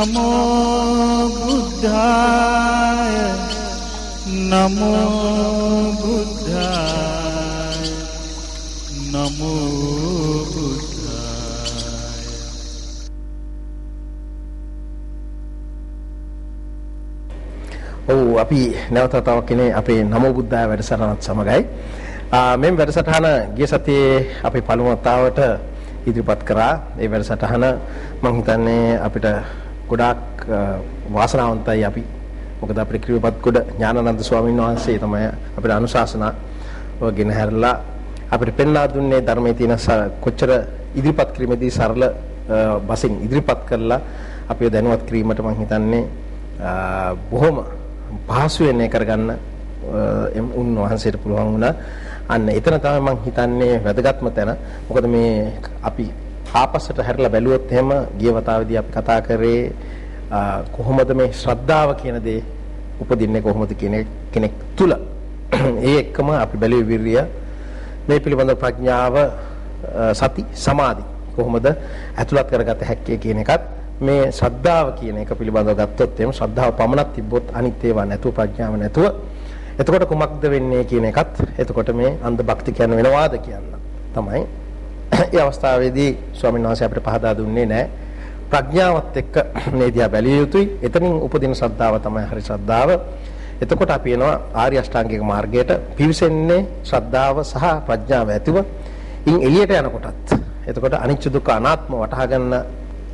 නමෝ බුද්ධාය නමෝ බුද්ධාය නමෝ බුද්ධාය ඔව් අපි නැවත තවක් කෙනේ අපේ නමෝ බුද්ධාය වැඩසටහනත් සමගයි. මෙම් වැඩසටහන ගිය සතියේ අපි පළමු වතාවට ඉදිරිපත් කරා. ඒ වැඩසටහන මම හිතන්නේ අපිට ගොඩාක් වාසනාවන්තයි අපි. මොකද අපේ ක්‍රියාපත් ගොඩ ඥානানন্দ ස්වාමීන් වහන්සේ තමයි අපේ අනුශාසනා ගෙන හැරලා අපිට පෙන්වා දුන්නේ ධර්මයේ තියෙන කොච්චර ඉදිරිපත් කිරීමේදී සරල බසින් ඉදිරිපත් කරලා අපිව දැනුවත් කිරීමට මම හිතන්නේ බොහොම පහසුවෙන් කරගන්න උන්වහන්සේට පුළුවන් වුණා. අන්න එතන තමයි මම හිතන්නේ වැදගත්ම තැන. මොකද මේ අපි ආපස්සට හැරිලා බැලුවොත් එහෙම ගිය වතාවේදී අපි කතා කරේ කොහොමද මේ ශ්‍රද්ධාව කියන දේ උපදින්නේ කොහොමද කියන කෙනෙක් තුල. ඒ එක්කම අපි බැලුවේ විරිය මේ පිළිබඳ ප්‍රඥාව සති සමාධි කොහොමද ඇතුළත් කරගත හැක්කේ කියන එකත් මේ ශ්‍රද්ධාව කියන එක පිළිබඳව ගත්තොත් එහෙම ශ්‍රද්ධාව පමණක් තිබ්බොත් අනිත් ඒවා නැතුව ප්‍රඥාව නැතුව එතකොට කුමක්ද වෙන්නේ කියන එකත් එතකොට මේ අන්ධ භක්ති කියන වෙනවාද කියන්න තමයි. ඒ අවස්ථාවේදී ස්වාමීන් වහන්සේ අපිට පහදා දුන්නේ නැහැ. ප්‍රඥාවත් එක්ක මේ දිහා බැලිය යුතුයි. එතනින් උපදින ශ්‍රද්ධාව තමයි හරි ශ්‍රද්ධාව. එතකොට අපි එනවා ආර්ය අෂ්ටාංගික මාර්ගයට පිවිසෙන්නේ ශ්‍රද්ධාව සහ ප්‍රඥාව ඇතිව. ඉන් එළියට යනකොටත් එතකොට අනිච්ච දුක්ඛ අනාත්ම වටහා ගන්න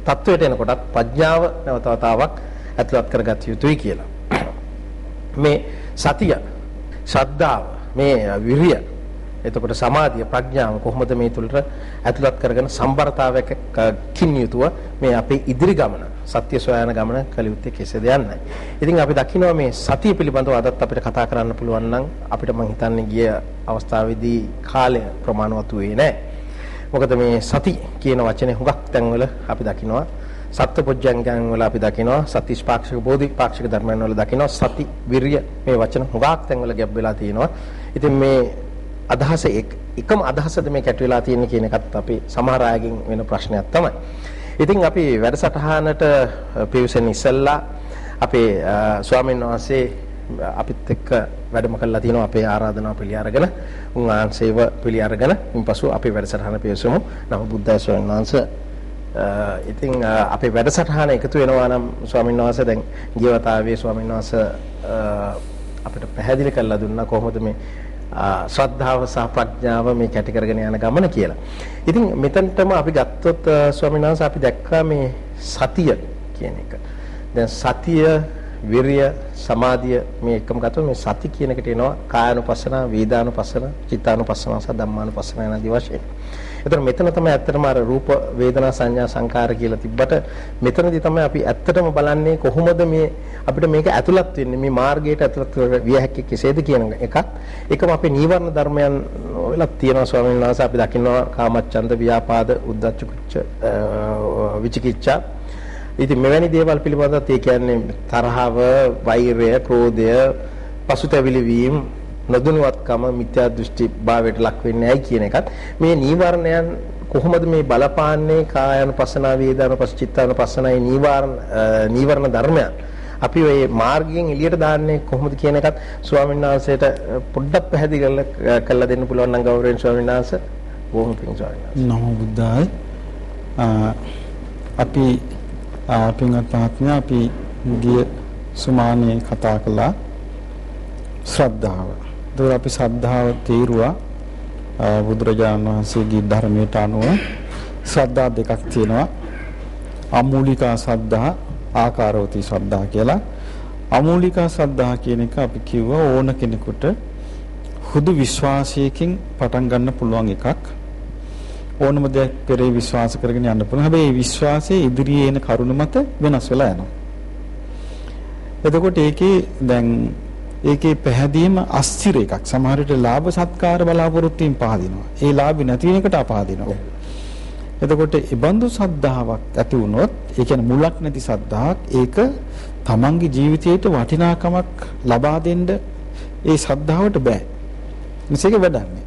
තත්වයට එනකොටත් ප්‍රඥාව නැවත වතාවක් ඇතුළත් කරගත යුතුයි කියලා. මේ සතිය ශ්‍රද්ධාව මේ විරිය එතකොට සමාධිය ප්‍රඥාව කොහොමද මේ තුලට ඇතුළත් කරගෙන සම්බරතාවයකින් යුතුව මේ අපේ ඉදිරි ගමන සත්‍ය සොයන ගමන කළ යුත්තේ කෙසේද යන්නයි. ඉතින් අපි දකිනවා මේ සතිය පිළිබඳව අදත් අපිට කතා කරන්න පුළුවන් නම් අපිට මම හිතන්නේ ගිය අවස්ථාවේදී කාලය ප්‍රමාණවත් වූයේ නැහැ. මොකද මේ සති කියන වචනේ හුඟක් තැන්වල අපි දකිනවා සත්පුජ්ජංගයන් වල අපි දකිනවා සතිස්පාක්ෂික බෝධිපාක්ෂික ධර්මයන් වල දකිනවා සති විරිය මේ වචන හුඟක් තැන්වල ගැබ් වෙලා තියෙනවා. ඉතින් මේ අදහස එකම අදහසද මේ කැට වෙලා තියෙන්නේ කියන එකත් අපි සමහර අයගෙන් වෙන ප්‍රශ්නයක් තමයි. ඉතින් අපි වැඩසටහනට පිවිසෙන ඉස්සෙල්ලා අපේ ස්වාමීන් වහන්සේ අපිත් එක්ක වැඩම කළා තියෙනවා අපේ ආරාධනාව පිළි අරගෙන උන්වහන්සේව පිළි අරගෙන ඉන්පසු අපේ වැඩසටහන පිවිසමු. නම බුද්ධ ස්වාමීන් වහන්සේ ඉතින් අපේ වැඩසටහන එකතු වෙනවා නම් ස්වාමීන් වහන්සේ දැන් ගියවතාවේ ස්වාමීන් වහන්සේ අපිට පැහැදිලි කරලා දුන්නා කොහොමද මේ ශ්‍රද්ධාව සහ ප්‍රඥාව මේ කැටි කරගෙන යන ගමන කියලා. ඉතින් මෙතනටම අපි ගත්තොත් ස්වාමීන් වහන්සේ අපි දැක්කා මේ සතිය කියන එක. දැන් සතිය, විරිය, සමාධිය මේ එකම ගත්තොත් මේ සති කියන එකට එනවා කායानुපස්සන, වේදානුපස්සන, චිත්තානුපස්සන සහ ධම්මානුපස්සන යන දි වශයෙන්. එතකොට මෙතන තමයි ඇත්තටම අර රූප වේදනා සංඥා සංකාර කියලා තිබ්බට මෙතනදී තමයි අපි ඇත්තටම බලන්නේ කොහොමද මේ අපිට මේක ඇතුළත් වෙන්නේ මේ මාර්ගයට ඇතුළත් විය හැකි කෙසේද කියන එකක්. ඒකම අපේ නීවරණ ධර්මයන් වෙලක් තියෙනවා ස්වාමීන් වහන්සේ අපි දකින්නවා කාමච්ඡන්ද ව්‍යාපාද උද්ධච්ච විචිකිච්ඡා ඉතින් මෙවැනි දේවල් පිළිබඳව ඒ කියන්නේ තරහව, වෛරය, ක්‍රෝධය, පසුතැවිලි වීම නොදනුවත්කම මිත්‍යා දෘෂ්ටි භාවයට ලක් වෙන්නේ ඇයි කියන එකත් මේ නීවරණයන් කොහොමද මේ බලපාන්නේ? කායानुපසනාව වේදනානුපස්චිත්තානුපසනාවේ නීවරණ නීවරණ ධර්මයන්. අපි ওই මාර්ගයෙන් එළියට දාන්නේ කොහොමද කියන එකත් ස්වාමීන් වහන්සේට පොඩ්ඩක් පැහැදිලි කරලා කරලා දෙන්න පුළුවන් නම් ගෞරවයෙන් ස්වාමීන් වහන්සේ. බොහොම පිං ස්වාමීන් වහන්සේ. නමෝ බුද්දාය අපි පින්වත් මහත්මයා අපි ගිය සුමානේ කතා කළා. ශ්‍රද්ධාව. එතකොට අපි ශ්‍රද්ධාව තීරුවා බුදුරජාණන් වහන්සේගේ ධර්මයට අනුව ශ්‍රද්ධා දෙකක් තියෙනවා. අමූලිකා ශ්‍රද්ධා ආකාරවති ශ්‍රද්ධා කියලා. අමූලිකා ශ්‍රද්ධා කියන එක අපි කිව්වා ඕන කෙනෙකුට හුදු විශ්වාසයකින් පටන් ගන්න පුළුවන් එකක්. ඕනම දෙයක් පෙරේ විශ්වාස කරගෙන යන්න පුළුවන්. හැබැයි මේ විශ්වාසයේ ඉදිරියේ එන කරුණ මත වෙනස් වෙලා යනවා. එතකොට ඒකේ දැන් ඒකේ පැහැදීම අස්තිර එකක්. සමහර විට ලාභ සත්කාර බලාපොරොත්තුෙන් පහදිනවා. ඒ ලාභ නැති වෙන එකට අපහදිනවා. එතකොට ඉබඳු සද්ධාාවක් ඇති වුණොත්, ඒ කියන්නේ මුලක් නැති සද්ධාාවක් ඒක තමන්ගේ ජීවිතයට වටිනාකමක් ලබා දෙන්න ඒ සද්ධාවට බෑ. මේක වැඩන්නේ.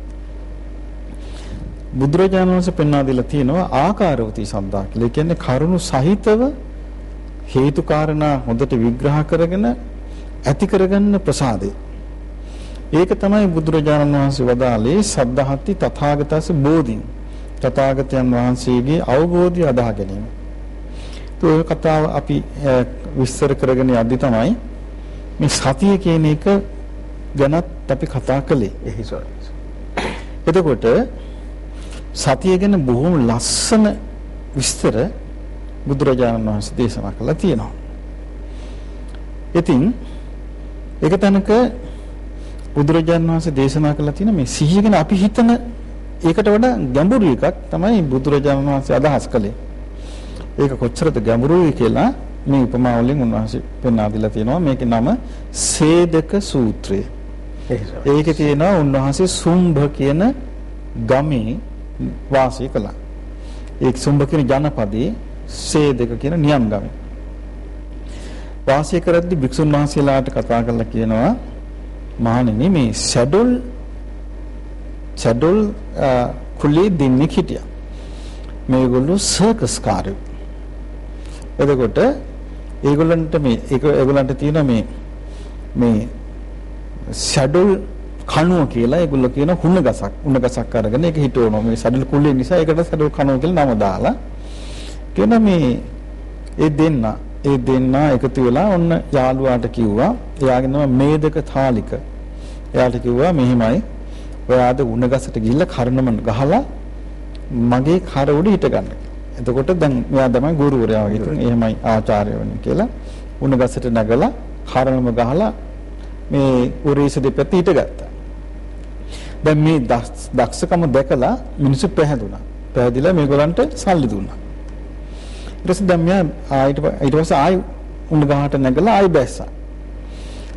බුදුරජාණන් වහන්සේ පෙන්වා දීලා තියෙනවා ආකාරවති සද්ධා කියලා. ඒ කියන්නේ කරුණු සහිතව හේතු කාරණා හොඳට විග්‍රහ කරගෙන ඇති කරගන්න ප්‍රසාදේ. ඒක තමයි බුදුරජාණන් වහන්සේ වදාළේ සද්ධාහති තථාගතස බෝධින්. තථාගතයන් වහන්සේගේ අවබෝධය අදාහ ගැනීම. ඒ කතාව අපි විස්තර කරගෙන යද්දි තමයි මේ සතිය කියන එක ගැනත් අපි කතා කළේ. එතකොට සතිය ගැන බොහොම ලස්සන විස්තර බුදුරජාණන් වහන්සේ දේශනා කළා තියෙනවා. ඉතින් ඒක තැනක බුදුරජාණන් වහන්සේ දේශනා කළා තියෙන මේ සිහිය ගැන අපි හිතන ඒකට වඩා ගැඹුරු එකක් තමයි බුදුරජාණන් වහන්සේ අදහස් කළේ. ඒක කොච්චරද ගැඹුරුයි කියලා මේ උපමා වලින් උන්වහන්සේ පෙන්වා දීලා තියෙනවා. මේකේ නම සේදක සූත්‍රය. ඒකේ තියෙනවා උන්වහන්සේ සුම්භ කියන ගමේ වාසය කළා. ඒ සුම්භ කියන ජනපදයේ සේදක කියන නියම් ගමේ. වාසය කරද්දී භික්ෂුන් වහන්සේලාට කතා කරලා කියනවා මහණෙනි මේ ෂැඩොල් ෂැඩොල් කුලී දෙන්නෙක් හිටියා. මේගොල්ලෝ සර්කස් කාර්යෝ. එතකොට ඒගොල්ලන්ට මේ ඒක ඒගොල්ලන්ට තියෙන මේ මේ ෂැඩොල් කණුව කියලා ඒගොල්ලෝ කියන හුණ ගසක් උණ ගසක් අරගෙන ඒක හිටවනවා මේ ෂැඩොල් කුලේ නිසා ඒකට ෂැඩොල් කණුව කියලා නම දාලා කියන මේ ඒ දෙන්න ඒ දෙන්න එකතු වෙලා ඔන්න යාළුවාට කිව්වා එයාගේ නම මේදක තාලික එයාට කිව්වා මෙහිමයි ඔයාද උණ ගසට ගිහිල්ලා කරනම ගහලා මගේ කර උඩ හිට ගන්න. එතකොට දැන් මෙයා තමයි ගුරුවරයා වගේ. ඉතින් එහෙමයි ආචාර්ය වෙන්නේ කියලා උණ ගසට නැගලා කරනම ගහලා මේ උරේස දෙපැත්ත හිට ගත්තා. දැන් මේ දක්ෂකම දැකලා මිනිස්සු පැහැදුනා. පැහැදිලා මේගොල්ලන්ට සල්ලි දුන්නා. ඊට පස්සේ දැන් මෙයා ආයෙත් ඊට පස්සේ ආයෙ උණ ගහට නැගලා ආයෙ බැස්සා.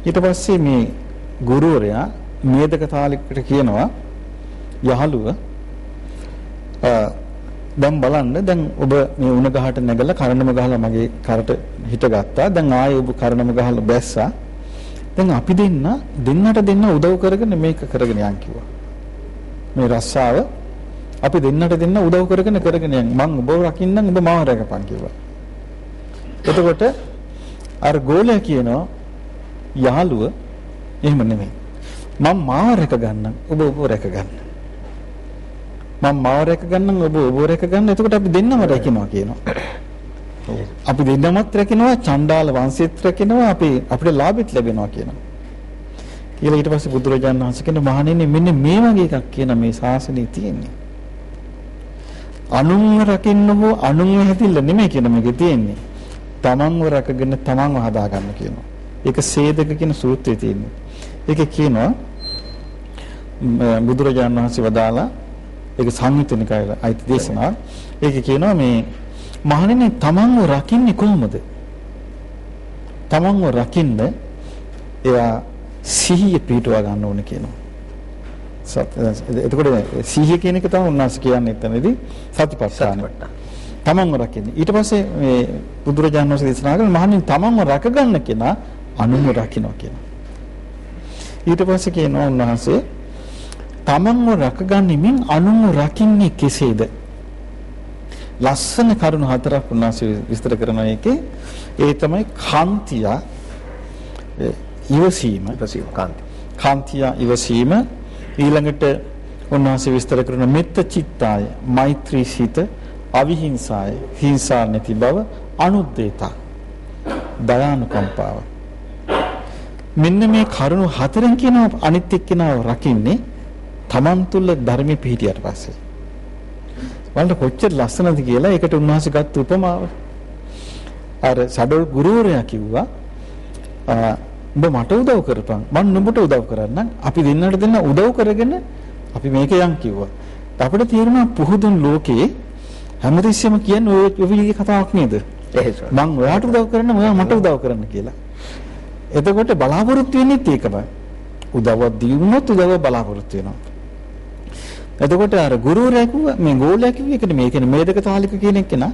ඊට පස්සේ මේ ගුරුවරයා මේදක තාලෙකට කියනවා යහළුව දැන් බලන්න දැන් ඔබ මේ උණ ගහට නැගලා කරණම ගහලා මගේ කරට හිටගත්තා දැන් ආයෙ ඔබ කරණම ගහලා බැස්සා. දැන් අපි දෙන්න දෙන්නට දෙන්න උදව් කරගෙන මේක කරගෙන යන් කිව්වා. මේ රස්සාව අපි දෙන්නට දෙන්න උදව් කරගෙන කරගෙන යන් මං ඔබ රකින්නම් ඔබ මාව රැකපන් කිව්වා. එතකොට අර ගෝලයා කියනවා යහළුව එහෙම නෙමෙයි. මම මාව රැක ගන්නම් ඔබ ඔබ රැක ගන්න මම මාව රැක ගන්නම් ඔබ ඔබ රැක ගන්න එතකොට අපි දෙන්නම රැකිනවා කියනවා. අපි දෙන්නමත් රැකිනවා චණ්ඩාල වංශෙත් රැකිනවා අපි අපිට ලාභෙත් ලැබෙනවා කියනවා. කියලා ඊට පස්සේ බුදුරජාණන් වහන්සේ කියන මහණෙනි මෙන්න මේ වගේ එකක් කියන මේ ශාසනයේ තියෙන්නේ. අනුන්ව රකින්න හෝ අනුන්ව හැදිල්ල නෙමෙයි කියන මේකේ තියෙන්නේ තමන්ව රැකගෙන තමන්ව හදා ගන්න කියනවා ඒක සේදක කියන සූත්‍රයේ තියෙන්නේ ඒකේ කියනවා බුදුරජාණන් වහන්සේ වදාලා ඒක සංයුතනිකායේ අයිති දේශනාව. ඒකේ කියනවා මේ මහණෙනි තමන්ව රකින්නේ කොහොමද? තමන්ව රකින්න එයා සිහිය පිටවා ගන්න ඕනේ කියනවා. එතකොට සිහිය කියන එක තමයි උන්වහන්සේ කියන්නේ එතනදී සතිපට්ඨාන. තමන්ව රකින්න. ඊට පස්සේ මේ බුදුරජාණන් වහන්සේ දේශනා කරන මහණෙනි තමන්ව රැකගන්න කෙනා අනුන්ව රකින්නවා කියනවා. ඊට පස්සේ කියනවා උන්වහන්සේ තමන්ව රැකගනිමින් අනුන්ව රකින්නේ කෙසේද? ලස්සන කරුණු හතරක් උන්වහන්සේ විස්තර කරන එකේ ඒ තමයි කාන්තිය ඉවසීම ඉවසීම කාන්ති කාන්තිය ඉවසීම ඊළඟට උන්වහන්සේ විස්තර කරන මෙත්ත චිත්තාය මෛත්‍රී සිත අවිහිංසාය හිංසා නැති බව අනුද්දේතා දයානුකම්පාව. මෙන්න මේ කරුණු හතරෙන් කියන අනිත් එක්කෙනාව රකින්නේ තමන් තුළ ධර්මයේ පිහිටියට පස්සේ. බලන්න කොච්චර ලස්සනද කියලා ඒකට උන්වහන්සේ ගත්ත උපමාව. අර සඩොල් ගුරුවරයා කිව්වා උඹ මට උදව් කරපන් මම නුඹට උදව් කරන්නම් අපි දෙන්නට දෙන්න උදව් කරගෙන අපි මේක යන් කිව්වා අපිට තේරුණා පුහුදුන් ලෝකේ හැමතිස්සෙම කියන්නේ ඔය විදිහේ කතාවක් නේද මං ඔයාට උදව් කරන්න ඔයා මට උදව් කරන්න කියලා එතකොට බලාපොරොත්තු වෙන්නේත් ඒකමයි උදව්වක් දීුණොත් උදව්ව බලාපොරොත්තු වෙනවා එතකොට අර ගුරුවරයා කිව්වා මේ ගෝලයා කිව්වේ ඒකට මේ කියන්නේ මේදක තාලික කියන එක නා.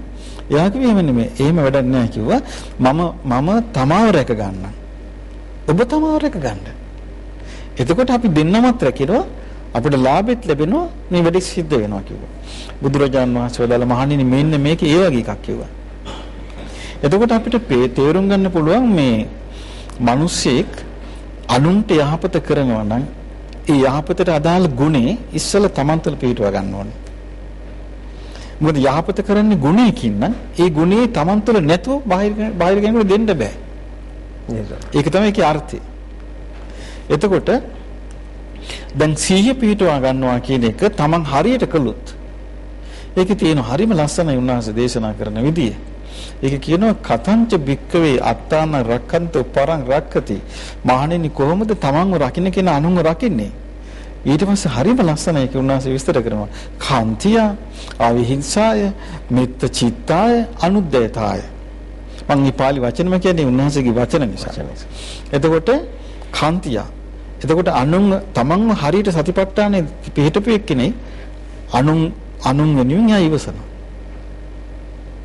එයා කිව්වේ එහෙම නෙමෙයි. එහෙම වැඩක් නැහැ කිව්වා. මම මම තමාව රැක ගන්න. ඔබ තමාව රැක ගන්න. එතකොට අපි දෙන්නමත් රැකිනවා අපිට ලාභෙත් ලැබෙනවා මේ වැඩි සිද්ධ වෙනවා කිව්වා. බුදුරජාන් වහන්සේ වදාළ මහණෙනි මෙන්න මේක ඒ වගේ එකක් කිව්වා. එතකොට අපිට තේරුම් ගන්න පුළුවන් මේ මිනිස්සෙක් අනුන්ට යහපත කරනවා නම් ඒ යහපතට අදාළ ගුණේ ඉස්සල තමන් තුළ පිටව ගන්න ඕනේ. මොකද යහපත කරන්නේ ගුණයකින් නම් ඒ ගුණේ තමන් තුළ නැතුව බාහිර බාහිර කෙනෙකුට දෙන්න බෑ. ඒක තමයි ඒකේ අර්ථය. එතකොට දැන් සීය පිටවා ගන්නවා කියන එක තමන් හරියට කළොත් ඒකේ තියෙන හරිම ලස්සනයි උන්වහන්සේ දේශනා කරන විදිය. ඒක කියනවා කතංච භික්කවේ අත්තාන රක්කන්ත පරං රක්කති. මහණෙනි කොහොමද තමන්ව රකින්න කෙනා අනුන්ව රකින්නේ? ඊට පස්සේ හරිම ලස්සනයි ඒක උන්වහන්සේ විස්තර කරනවා. කාන්තිය, අවිහිංසාය, මෙත්ත චිත්තාය, අනුද්දේතාය. මං මේ පාලි වචනම කියන්නේ උන්වහන්සේගේ වචන නිසා. එතකොට කාන්තිය. එතකොට අනුන් තමන්ව හරියට සතිපට්ඨානේ පිළිටපු එක්කෙනේ අනුන් අනුන් වෙනුවෙන් එයා ඉවසනවා.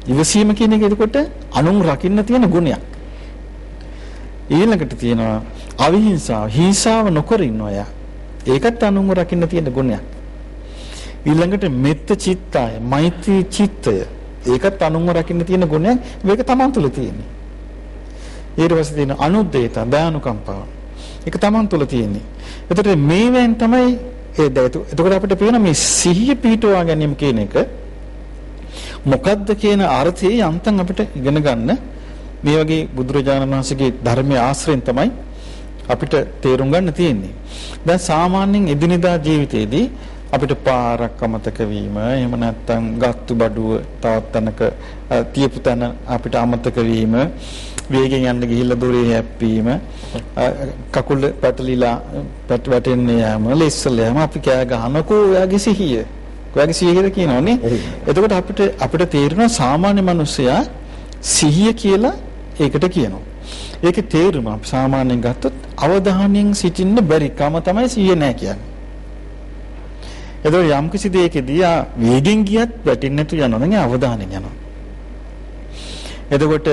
ඉවසීම කියන එක එතකොට අනුන් රකින්න තියෙන ගුණයක්. ඊළඟට තියෙනවා අවිහිංසාව. හිංසාව නොකර ඉන්නවා එයා. ඒකත් අනුන්ව රකින්න තියෙන ගුණයක්. ඊළඟට මෙත්ත චිත්තය, මෛත්‍රී චිත්තය. ඒකත් අනුන්ව රකින්න තියෙන ගුණයක්. මේක තමන් තුළ තියෙන්නේ. ඊට පස්සේ තියෙන අනුද්දේත, දයානුකම්පාව. ඒක තමන් තුළ තියෙන්නේ. එතකොට මේවෙන් තමයි ඒ එතකොට අපිට පේන මේ සිහිය පිහිටුවා ගැනීම කියන එක මොකද්ද කියන අර්ථයේ යන්තම් අපිට ඉගෙන ගන්න මේ වගේ බුදුරජාණන් වහන්සේගේ ධර්මයේ ආශ්‍රයෙන් තමයි අපිට තේරුම් ගන්න තියෙන්නේ. දැන් සාමාන්‍යයෙන් එදිනෙදා ජීවිතයේදී අපිට පාරක් අමතක වීම එහෙම නැත්නම් ගත්තු බඩුව තවත් තැනක තියපු තැන අපිට අමතක වීම වේගෙන් යන්න ගිහිල්ලා දොරේ හැප්පීම කකුල පැටලිලා පැට වැටෙන්න යාම ලෙස්සල යාම අපි කෑ ගහනකෝ ඔයාගේ සිහිය. ඔයාගේ සිහිය කියලා කියනවනේ එතකොට අපිට අපිට තේරෙනවා සාමාන්‍ය මිනිස්සයා සිහිය කියලා ඒකට කියනවා. ඒකේ තේරුම අපි සාමාන්‍යයෙන් ගත්තොත් අවධානයෙන් සිටින්න බැරි කම තමයි සිහිය නැහැ කියන්නේ එතකොට යම් කිසි දෙයකදී ආ වේගෙන් ගියත් වැටෙන්නේ නැතු යනවා නම් අවධානයෙන් යනවා. එතකොට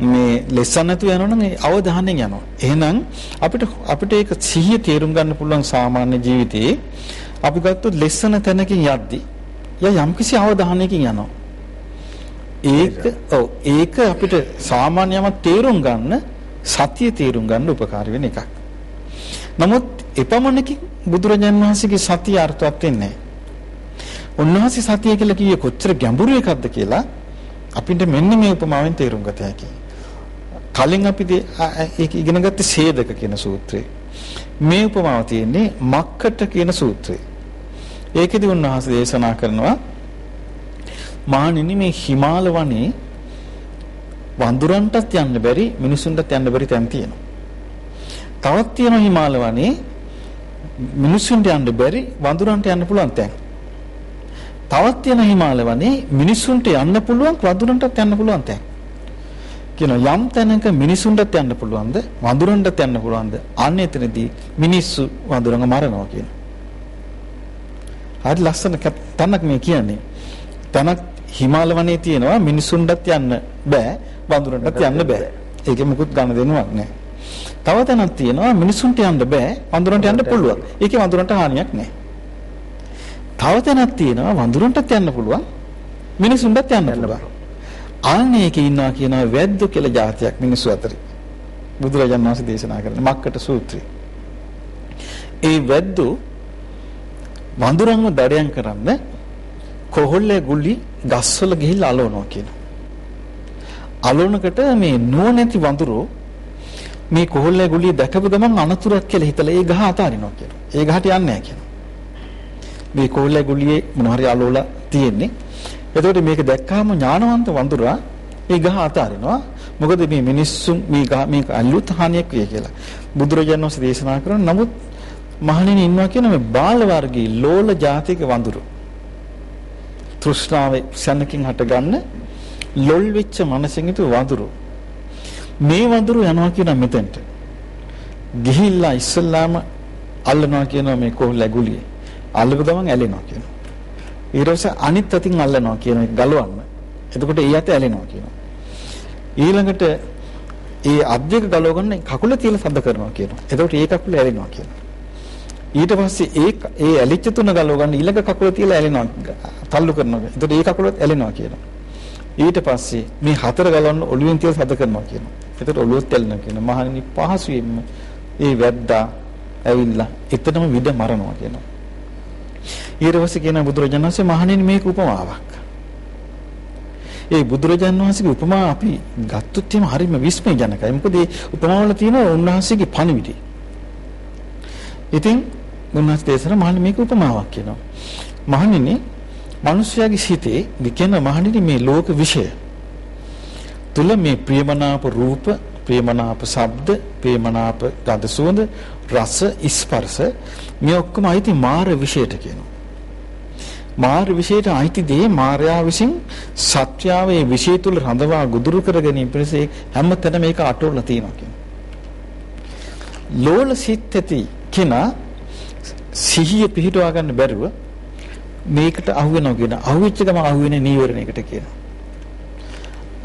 මේ ලෙසන් නැතු යනවා නම් ඒ අවධානයෙන් යනවා. එහෙනම් අපිට අපිට ඒක සිහිය තේරුම් ගන්න පුළුවන් සාමාන්‍ය ජීවිතයේ අපි ගත්තොත් ලෙසන තැනකින් යද්දි යා යම් කිසි අවධානයකින් යනවා. ඒක ඔව් ඒක අපිට සාමාන්‍යම තේරුම් ගන්න සතිය තේරුම් ගන්න උපකාර වෙන එකක්. නමුත් එපමණකින් බුදුරජාණන් වහන්සේගේ සතිය අර්ථවත් වෙන්නේ නැහැ. උන්වහන්සේ සතිය කියලා කියේ කොච්චර ගැඹුරු එකක්ද කියලා අපිට මෙන්න මේ උපමාවෙන් තේරුම් ගත හැකියි. කලින් අපි ඒක ඉගෙන ගත්තේ සේදක කියන සූත්‍රය. මේ උපමාව තියෙන්නේ මක්කට කියන සූත්‍රය. ඒකෙදි උන්වහන්සේ දේශනා කරනවා මහණෙනි මේ හිමාල වනේ වඳුරන්ටත් යන්න බැරි මිනිසුන්ටත් යන්න බැරි තැන් තියෙනවා. තවත් තියෙනවා හිමාල වනේ මිනිස්සුන්ට යන්න බැරි වඳුරන්ට යන්න පුළුවන් තැන්. තවත් තියෙන හිමාල වනේ මිනිස්සුන්ට යන්න පුළුවන් වඳුරන්ටත් යන්න පුළුවන් තැන්. කියන යම් තැනක මිනිසුන්ටත් යන්න පුළුවන්ද වඳුරන්ටත් යන්න පුළුවන්ද අන්න එතනදී මිනිස්සු වඳුරංග මරනවා කියන. හරි ලස්සන තැනක් මේ කියන්නේ. තැනක් හිමාල වනේ තියෙනවා මිනිසුන්ටත් යන්න බෑ වඳුරන්ටත් යන්න බෑ. ඒකේ මුකුත් ගන්න දෙනුවක් නැහැ. තව තැනක් තියෙනවා මිනිසුන්ට යන්න බෑ වඳුරන්ට යන්න පුළුවන්. ඒකේ වඳුරන්ට හානියක් නැහැ. තව තැනක් තියෙනවා වඳුරන්ටත් යන්න පුළුවන් මිනිසුන්ටත් යන්න පුළුවන්. අනේ ඒකේ ඉන්නවා කියනවා වැද්දු කියලා જાතියක් මිනිස්සු අතරේ. බුදුරජාණන් වහන්සේ දේශනා කරන මක්කට සූත්‍රය. ඒ වැද්දු වඳුරන්ව දඩයන් කරන්න කොහොල්ලේ ගුලි ගස්වල ගිහිල්ලා අලවනවා කියනවා. අලවනකට මේ නුවණැති වඳුරෝ මේ කොහොල්ලේ ගුලිය දැකපු ගමන් අනතුරක් කියලා හිතලා ඒ ගහ අතාරිනවා කියනවා. ඒ ගහට යන්නේ නැහැ කියනවා. මේ කොහොල්ලේ ගුලියේ මොන හරි අලෝලා තියෙන්නේ. එතකොට මේක දැක්කාම ඥානවන්ත වඳුරා ඒ ගහ අතාරිනවා. මොකද මේ මිනිස්සුන් මේ ගහ මේක අලුත් හානියක් වේ කියලා. බුදුරජාණන් වහන්සේ දේශනා කරන නමුත් මහණෙනි ඉන්නවා කියන මේ බාල වර්ගී ලෝල ජාතික වඳුරු. තෘෂ්ණාවේ සැනකින් හටගන්න ලොල් වෙච්ච මනසෙන් යුතු වඳුරු. මේ වඳුරු යනවා කියන මෙතෙන්ට. ගිහිල්ලා ඉස්සල්ලාම අල්ලනවා කියනවා මේ කොහොල්ල ඇගුලියේ. අල්ලපු ගමන් ඇලෙනවා කියනවා. ඊට පස්සේ අනිත් අතින් අල්ලනවා කියන එක ගලවන්න. එතකොට ඒ අත ඇලෙනවා කියනවා. ඊළඟට ඒ අධ්‍යක ගලව ගන්න කකුල තියලා සද්ද කරනවා කියනවා. එතකොට ඒ කකුල ඇලෙනවා කියනවා. ඊට පස්සේ ඒ ඒ ඇලිච්ච තුන ගලව ගන්න ඊළඟ කකුල තියලා ඇලෙනවා. තල්ලු කරනවා. එතකොට ඒ කකුලත් ඇලෙනවා කියනවා. ඊට පස්සේ මේ හතර ගලවන්න ඔළුවෙන් තියලා සද කරනවා කියනවා. එතකොට ඔළුවත් තැල්ලනවා කියනවා. මහණෙනි පහසුවෙන්ම ඒ වැද්දා ඇවිල්ලා එතනම විද මරනවා කියනවා. ඊට පස්සේ කියන බුදුරජාණන් වහන්සේ මහණෙනි මේක උපමාවක්. ඒ බුදුරජාණන් වහන්සේගේ උපමා අපි ගත්තොත් එහෙම හරිම විස්මයජනකයි. මොකද මේ උපමාවල තියෙන උන්වහන්සේගේ පණිවිඩය. ඉතින් උන්වහන්සේ දේශනා මහණෙනි මේක උපමාවක් කියනවා. මහණෙනි මිනිස්යාගේ සිතේ විකෙන මහණෙනි මේ ලෝක විෂය තුල මේ ප්‍රියමනාප රූප ප්‍රියමනාප ශබ්ද ප්‍රියමනාප ගඳ සුවඳ රස ස්පර්ශ මේ ඔක්කොම අයිති මාර විෂයට කියනවා මාර විශේෂයට අයිති දේ මාර්යා විසින් සත්‍යාවේ විශේෂ තුල රඳවා ගුදුරු කර ගැනීම පිණිස හැමතැනම මේක අටවලා තියෙනවා කියන්නේ. ලෝල සිත් ඇති කෙනා සිහිය පිහිටවා ගන්න බැරුව මේකට අහු වෙනවා කියන අහුවෙච්ච ගම අහු වෙන නීවරණයකට කියනවා.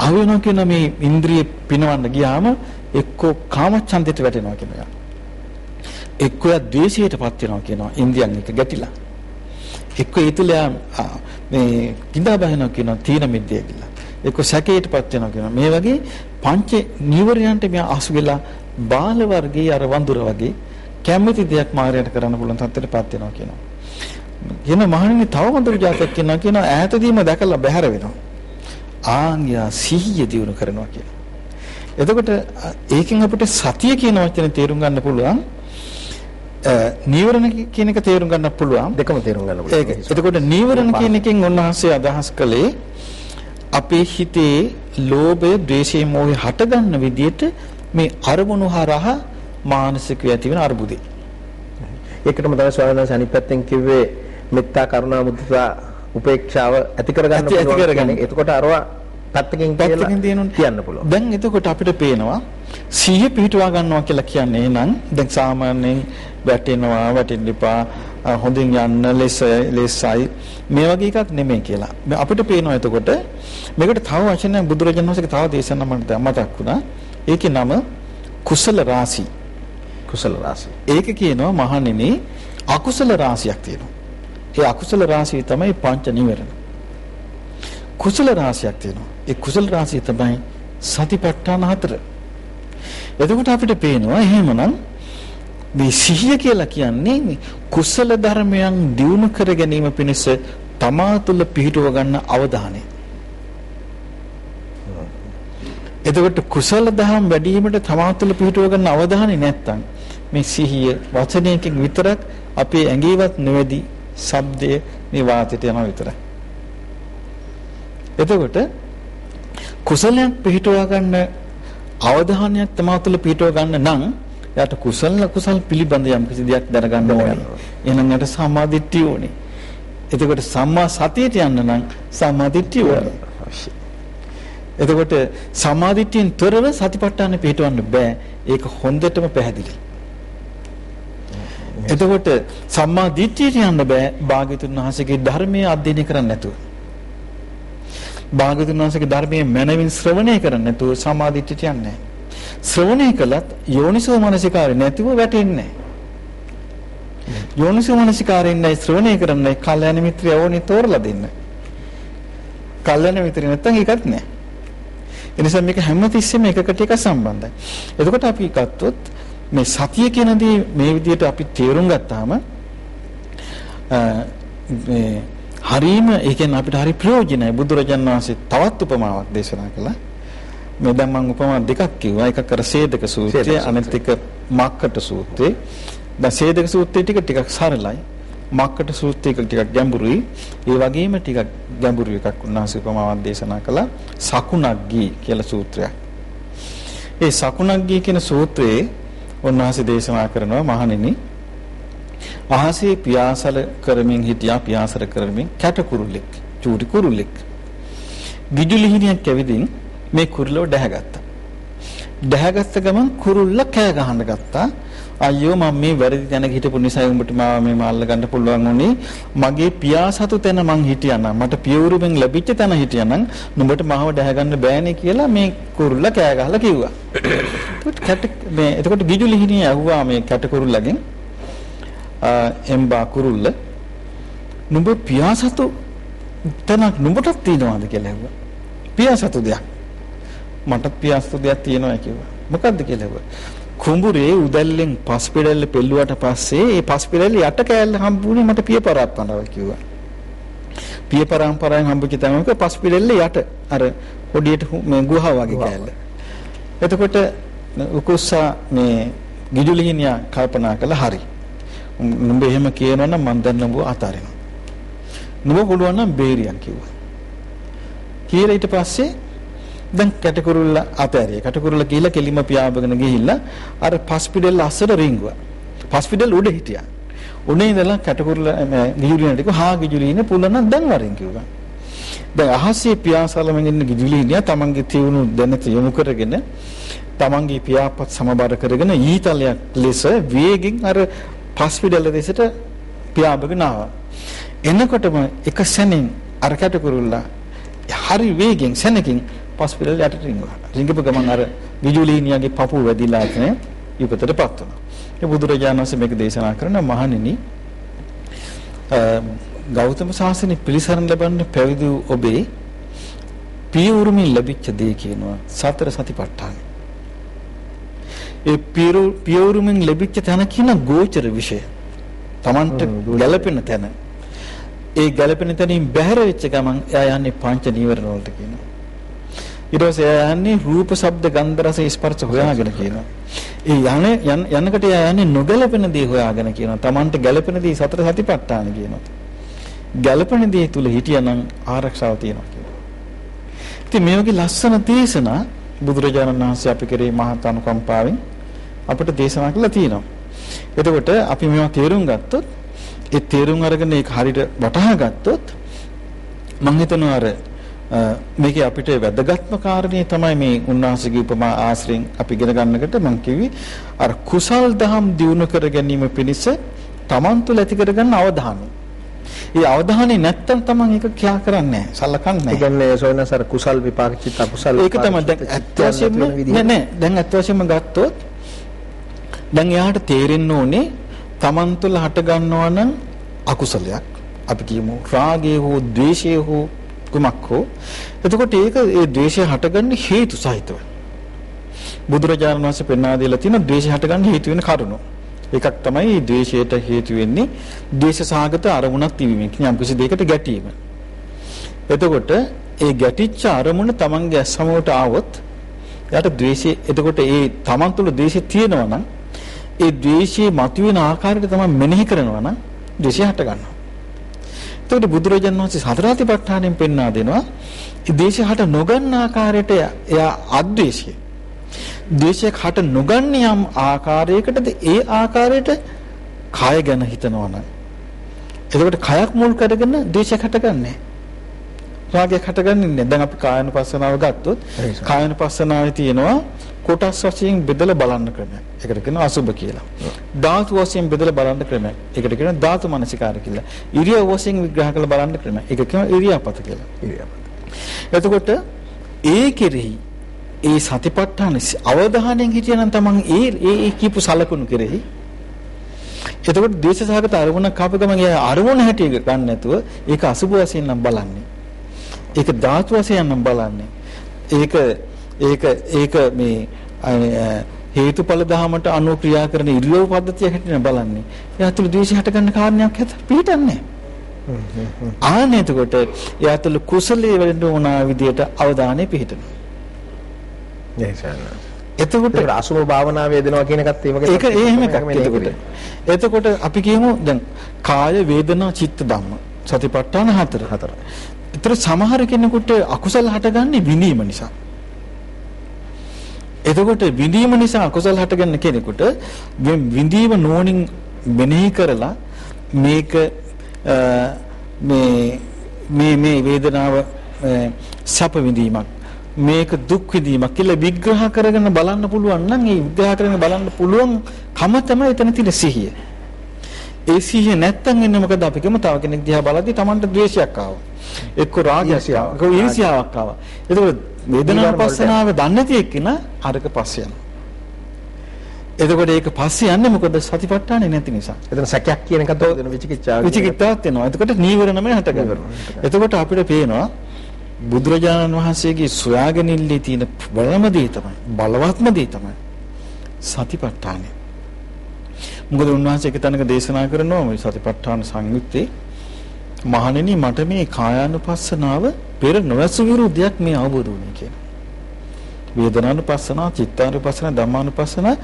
අහු වෙනවා කියන මේ ඉන්ද්‍රිය පිනවන්න ගියාම එක්කෝ කාමච්ඡන්දයට වැටෙනවා කියනවා. එක්කෝ ද්වේෂයටපත් වෙනවා කියනවා ඉන්ද්‍රියන් එක ගැටිලා. එක්ක ඒ තුල මේ කිඳා බහිනවා කියන තීන මිද්දේ කියලා. එක්ක සැකයටපත් වෙනවා කියන මේ වගේ පංච නිවරයන්ට මෙයා අසු වෙලා බාල වර්ගයේ අර වඳුර වගේ කැමැති දෙයක් මායයට කරන්න පුළුවන් තත්ත්වයටපත් වෙනවා කියනවා. කියන මහණෙනි තව වඳුරු జాතක් කියනවා කියන ඈතදීම දැකලා බැහැර වෙනවා. ආන්‍ය සිහිය දිනු කරනවා කියනවා. එතකොට ඒකෙන් අපිට සතිය කියන වචනේ තේරුම් ගන්න පුළුවන් නීවරණ කියන එක තේරුම් ගන්න පුළුවන් දෙකම තේරුම් ගන්න පුළුවන්. ඒක. එතකොට නීවරණ කියන එකෙන් උන්වහන්සේ අදහස් කළේ අපේ හිතේ ලෝභය, ද්වේෂය, මෝහය හටගන්න විදිහට මේ අරමුණු හරහා මානසික ඇති වෙන අර්බුදේ. ඒකටම තමයි ස්වාමීන් වහන්සේ අනිත් පැත්තෙන් කිව්වේ මෙත්තා කරුණා මුදිතා උපේක්ෂාව ඇති කරගන්න. ඇති කරගන්න. එතකොට අරවා පැත්තකින් කියලා කියන්න පුළුවන්. දැන් එතකොට අපිට පේනවා සිහිය පිහිටුවා ගන්නවා කියලා කියන්නේ නම් දැන් සාමාන්‍යයෙන් වැටෙනවා වැටෙන්න එපා හොඳින් යන්න ලෙස ලෙසයි මේ වගේ එකක් නෙමෙයි කියලා. අපිට පේනවා එතකොට මේකට තව වචනයක් බුදුරජාණන් වහන්සේගේ තව දේශනා මට මතක් වුණා. ඒකේ නම කුසල රාශි. කුසල රාශි. ඒක කියනවා මහණෙනි අකුසල රාශියක් තියෙනවා. ඒ අකුසල රාශිය තමයි පංච නිවරණ. කුසල රාශියක් තියෙනවා. ඒ කුසල රාශිය තමයි සතිපට්ඨාන හතර. එතකොට අපිට පේනවා එහෙමනම් මේ සිහිය කියලා කියන්නේ මේ කුසල ධර්මයන් දියුණු කර ගැනීම පිණිස තමා තුළ පිහිටුව ගන්න අවධානය. එතකොට කුසල දහම් වැඩිවීමට තමා තුළ පිහිටුව ගන්න අවධානය නැත්තම් මේ සිහිය වචනයකින් විතරක් අපේ ඇඟේවත් නොවැදි ශබ්දය මේ වාතයට යනවා විතරයි. එතකොට කුසලයක් පිහිටුවා ගන්න අවධානයක් තමා තුළ පිහිටුව ගන්න නම් එයාට කුසල කුසල් පිළිබඳ යම් කිසි දෙයක් දැනගන්න ඕනේ. එහෙනම් යට සම්මාදිට්ඨිය ඕනේ. එතකොට සම්මා සතියට යන්න නම් සම්මාදිට්ඨිය ඕනේ. එතකොට සම්මාදිට්ඨියෙන් තොරව සතිපට්ඨාන පිළිටවන්න බෑ. ඒක හොඳටම පැහැදිලි. එතකොට සම්මා දිට්ඨියට යන්න බෑ භාග්‍යතුන් වහන්සේගේ ධර්මයේ අධ්‍යයනය කරන්නේ නැතුව. භාග්‍යතුන් වහන්සේගේ ධර්මයේ මනවින් ශ්‍රවණය කරන්නේ නැතුව සමාධිත්‍යට යන්නේ නැහැ. ශ්‍රවණය කළත් යෝනිසෝ මනසිකාරය නැතිව වැටෙන්නේ නැහැ. යෝනිසෝ මනසිකාරයෙන් නැයි ශ්‍රවණය කරන්නේ කල්යන මිත්‍රය ඕනි තෝරලා දෙන්න. කල්යන මිත්‍රය නැත්තම් ඒකත් නැහැ. ඒ නිසා මේක හැමතිස්සෙම එකකට එක සම්බන්ධයි. එතකොට අපි ගත්තොත් මේ සතිය කියන දේ මේ විදිහට අපි තේරුම් ගත්තාම මේ හරීම ඒ කියන්නේ අපිට හරි ප්‍රයෝජනයි බුදුරජාණන් වහන්සේ තවත් උපමාවක් දේශනා කළා. මේ දැන් මම උපමා දෙකක් කිව්වා. එකක් අර සේදක සූත්‍රය අනිත් එක මක්කට සූත්‍රය. දැන් සේදක සූත්‍රය ටික ටිකක් සරලයි. මක්කට සූත්‍රය ටිකක් ගැඹුරුයි. ඒ වගේම ටිකක් ගැඹුරු එකක් උන්වහන්සේ උපමාවක් දේශනා කළා. සකුණග්ගී කියලා සූත්‍රයක්. ඒ සකුණග්ගී කියන සූත්‍රයේ උන්වහන්සේ දේශනා කරනවා මහණෙනි. අහසේ පියාසල කරමින් හිටියා පියාසර කරමින් කැට කුරුල්ලෙක් චූටි කුරුල්ලෙක්. විදුලිහිණියක් ඇවිදින් මේ කුරුල්ලව දැහැගත්තා. දැහැගත්ත ගමන් කුරුල්ල කෑ ගහන්න ගත්තා. අයියෝ මම මේ වැරදි තැනක හිටපු නිසා උඹට මාව මේ මාල්ල ගන්න පුළුවන් උනේ මගේ පියාසතු තැන මං හිටියානම් මට පියවුරුෙන් ලැබිච්ච තැන හිටියානම් නුඹට මාව දැහැගන්න බෑනේ කියලා මේ කුරුල්ල කෑ ගහලා කිව්වා කැට මේ එතකොට විදුලිහිණිය ඇහුවා මේ කැට කුරුල්ලගෙන් එම්බා කුරුල්ල නුඹ පියාසතු තනක් නුඹටත් තියනවාද කියලා ඇහුවා. පියාසතු දෙයක්. මටත් පියාසතු දෙයක් තියෙනවා කිව්වා. මොකද්ද කියලා කිව්වා. කුඹුරේ උදැල්ලෙන් පස් පිරැල්ල පෙල්ලුවට පස්සේ ඒ පස් පිරැල්ල යට කෑල්ල හම්බුනේ මට පිය පරාප්පනවා කිව්වා. පිය පරම්පරාවෙන් හම්බුච්ච තමක පස් පිරැල්ල යට අර හොඩියට මේ ගුහාව වගේ කෑල්ල. එතකොට උකුස්සා මේ ගිජුලිහිනියා කල්පනා කළා හරි. නුඹ එහෙම කියනවනම් මම දැන් නුඹ අතාරිනවා. නුඹ පුළුවන් නම් බේරියන් කිව්වා. කියලා ඊට පස්සේ දැන් කැටකුරුල්ල අතෑරිය. කැටකුරුල්ල ගිහිල්ලා කෙලිම පියාඹගෙන ගිහිල්ලා අර පස්පිඩෙල් අස්සට රිංගුවා. පස්පිඩෙල් උඩ හිටියා. උඩේ ඉඳලා කැටකුරුල්ල ගිජුලිනට කිව්වා හා ගිජුලින පුළුවන් නම් දැන් වරින් කිව්වා. දැන් අහසේ පියාසලමින් ඉන්න ගිජුලිනියා තමන්ගේ තියුණු දැනට යොමු කරගෙන තමන්ගේ පියාපත් සමබර කරගෙන ඊතලයක් ලෙස වේගෙන් අර පස්පිඩෙල් දෙසට පියාඹගෙන ආවා. එනකොටම එක සැනින් අර කැටකුරුල්ලා හරි වේගෙන් සැනකින් පස්පිරල් යටට රිංගුවා. රිංගපු ගමන් අර විජුලීනියගේ පපුව වැදිලා නැහැ ඉපතටපත් වුණා. ඒ බුදුරජාණන් වහන්සේ මේක දේශනා කරන මහණෙනි ගෞතම සාසනේ පිළිසරණ ලබන්න පැවිදි ඔබේ පියවුරුමින් ලැබිච්ච දේ කියනවා සතර සතිපට්ඨාන. ඒ පියවුරුමින් ලැබිච්ච තැන කියන ගෝචර විෂය. Tamanට ගැළපෙන තැන. ඒ ගැළපෙන තැනින් බැහැර වෙච්ච ගමන් එයා යන්නේ පංච නීවරණ වලට කියනවා. ඊට පස්සේ එයා යන්නේ රූප, ශබ්ද, ගන්ධ, රස, ස්පර්ශ හොයාගෙන කියනවා. ඒ යන යනකට එයා යන්නේ නොගැලපෙන දේ හොයාගෙන කියනවා. Tamanට ගැලපෙන දේ සතර සතිපට්ඨාන කියනවා. ගැලපෙන දේ තුල හිටියනම් ආරක්ෂාව තියෙනවා කියනවා. ඉතින් මේ වගේ ලස්සන දේශනා බුදුරජාණන් වහන්සේ අපි කෙරේ මහත් අනුකම්පාවෙන් අපිට දේශනා කළා තියෙනවා. එතකොට අපි මේවා තේරුම් ගත්තොත් ඒ තේරුම් අරගෙන ඒක හරියට වටහා ගත්තොත් මම හිතනවා අර මේකේ අපිට වැදගත්ම කාරණේ තමයි මේ උන්වහන්සේගේ උපමා ආශ්‍රයෙන් අපි ඉගෙන ගන්නකට මම කිව්වේ අර කුසල් දහම් දියුණු කර ගැනීම පිණිස තමන් තුළ ඇති කරගන්න අවධානය. ඒ අවධානය නැත්තම් තමන් ඒක කියා කරන්නේ නැහැ. සලකන්නේ නැහැ. ඒ කියන්නේ සෝනසර කුසල් විපාක චිත්ත අකුසල් ඒක තමයි දැන් ඇත්ත වශයෙන්ම නෑ නෑ දැන් ඇත්ත වශයෙන්ම ගත්තොත් දැන් එයාට තේරෙන්න ඕනේ තමන් තුළ හට ගන්නවා නම් අකුසලයක් අපි කියමු රාගය හෝ ද්වේෂය හෝ කුමක් හෝ. එතකොට ඒක ඒ ද්වේෂය හටගන්නේ හේතු සහිතව. බුදුරජාණන් වහන්සේ පෙන්වා දීලා තියෙන ද්වේෂය හටගන්න හේතු වෙන කරුණු. එකක් තමයි මේ ද්වේෂයට හේතු වෙන්නේ ද්වේෂ සහගත අරමුණක් තිබීමෙන්. යම් කිසි දෙයකට ගැටීම. එතකොට ඒ ගැටිච්ච අරමුණ Tamange අසමවට ආවොත් එයාට ද්වේෂය එතකොට ඒ Taman තුල ද්වේෂය තියෙනවා නම් ඒ ද්වේෂයේ මතුවෙන ආකාරයට තමයි මෙනෙහි කරනවා නම් ද්වේෂය හට ගන්නවා. එතකොට බුදුරජාණන් වහන්සේ සතරාතිපට්ඨානෙන් පෙන්වා දෙනවා ද්වේෂය හට නොගන්න ආකාරයට එයා අද්වේෂය. ද්වේෂයක් හට නොගන්න යම් ආකාරයකටද ඒ ආකාරයට කය ගැන හිතනවා නම් එතකොට කයක් මුල් කරගෙන ද්වේෂයක් හටගන්නේ රාගයක් හටගන්නේ නැහැ. දැන් අපි කායනුපස්සනාව ගත්තොත් කායනුපස්සනාවේ තියෙනවා කොටස් වශයෙන් බෙදලා බලන්න ක්‍රමයක්. ඒකට කියනවා අසුබ කියලා. ධාතු වශයෙන් බෙදලා බලන්න ක්‍රමයක්. ඒකට කියනවා ධාතු මනසිකාර කියලා. ඉරියව් වශයෙන් විග්‍රහ කරලා බලන්න ක්‍රමයක්. ඒක කියනවා ඉරියාපත කියලා. ඉරියාපත. එතකොට ඒ කෙරෙහි ඒ සතිපට්ඨාන අවධානයෙන් හිටියනම් තමන් ඒ ඒ කියපු සලකුණු කෙරෙහි එතකොට දේශසහගත අරමුණක් ආපු ගමන් ඒ අරමුණ හැටි ගන්න නැතුව ඒක අසුබ වශයෙන් නම් බලන්නේ. ඒක ධාතු වශයෙන් නම් බලන්නේ. ඒක ඒක ඒක මේ හේතුඵල ධහමට අනුව ක්‍රියා කරන ඉරියව් පද්ධතිය හැටියට බලන්නේ. එයා තුළ ද්වේෂය හටගන්න කාරණයක් හැට පිටින්නේ. ආනේ එතකොට එයා තුළ කුසලයේ වෙන්න ඕන විදියට අවධානය පිහිටනවා. එතකොට අසුභ භාවනාව වේදනාව කියන එකත් ඒ වගේ ඒක එහෙම එකක් එතකොට. එතකොට අපි කියමු දැන් කාය වේදනා චිත්ත ධම්ම සතිපට්ඨාන හතර හතර. ඒතර සමහර කෙනෙකුට අකුසල හටගන්නේ විඳීම නිසා. එතකොට විඳීම නිසා අකුසල හටගන්න කෙනෙකුට විඳීම නෝනින් මෙනෙහි කරලා මේක මේ මේ මේ වේදනාව සැප විඳීමක් මේක දුක් විඳීමක් කියලා විග්‍රහ කරගෙන බලන්න පුළුවන් නම් ඒ විග්‍රහ කරගෙන බලන්න පුළුවන් කම තමයි එතන තියෙන සිහිය. ඒ සිහිය නැත්තම් එන්නේ මොකද අපි කියමු තව කෙනෙක් දිහා බලද්දි Tamanට ද්වේෂයක් ආවා. එක්ක රාගයක් ආවා. එක්ක ඊර්ෂ්‍යාවක් ආවා. එතකොට වේදනානුපස්සනාව දන්නේ නැති එක්කිනා අරක පස්සේ යනවා. එතකොට ඒක පස්සේ යන්නේ මොකද සතිපට්ඨානේ නැති නිසා. එතන සැකයක් කියන එකත් වෙන විචිකිච්ඡාව. විචිකිච්ඡාවක් වෙනවා. එතකොට නීවරණම හටගන්නවා. එතකොට අපිට පේනවා බුදුරජාණන් වහන්සේගේ සොයාගෙන ඉල්ලේ තියෙන බලම දේ තමයි බලවත්ම දේ තමයි සතිපට්ඨානය. මොකද උන්වහන්සේ එක තැනක දේශනා කරනවා මේ සතිපට්ඨාන සංයුත්තේ මහණෙනි මට මේ කායානුපස්සනාව පෙර නොවැසු විරුද්ධයක් මේ අවබෝධ වුණේ කියලා. වේදනානුපස්සනා, චිත්තානුපස්සනා, ධම්මානුපස්සනා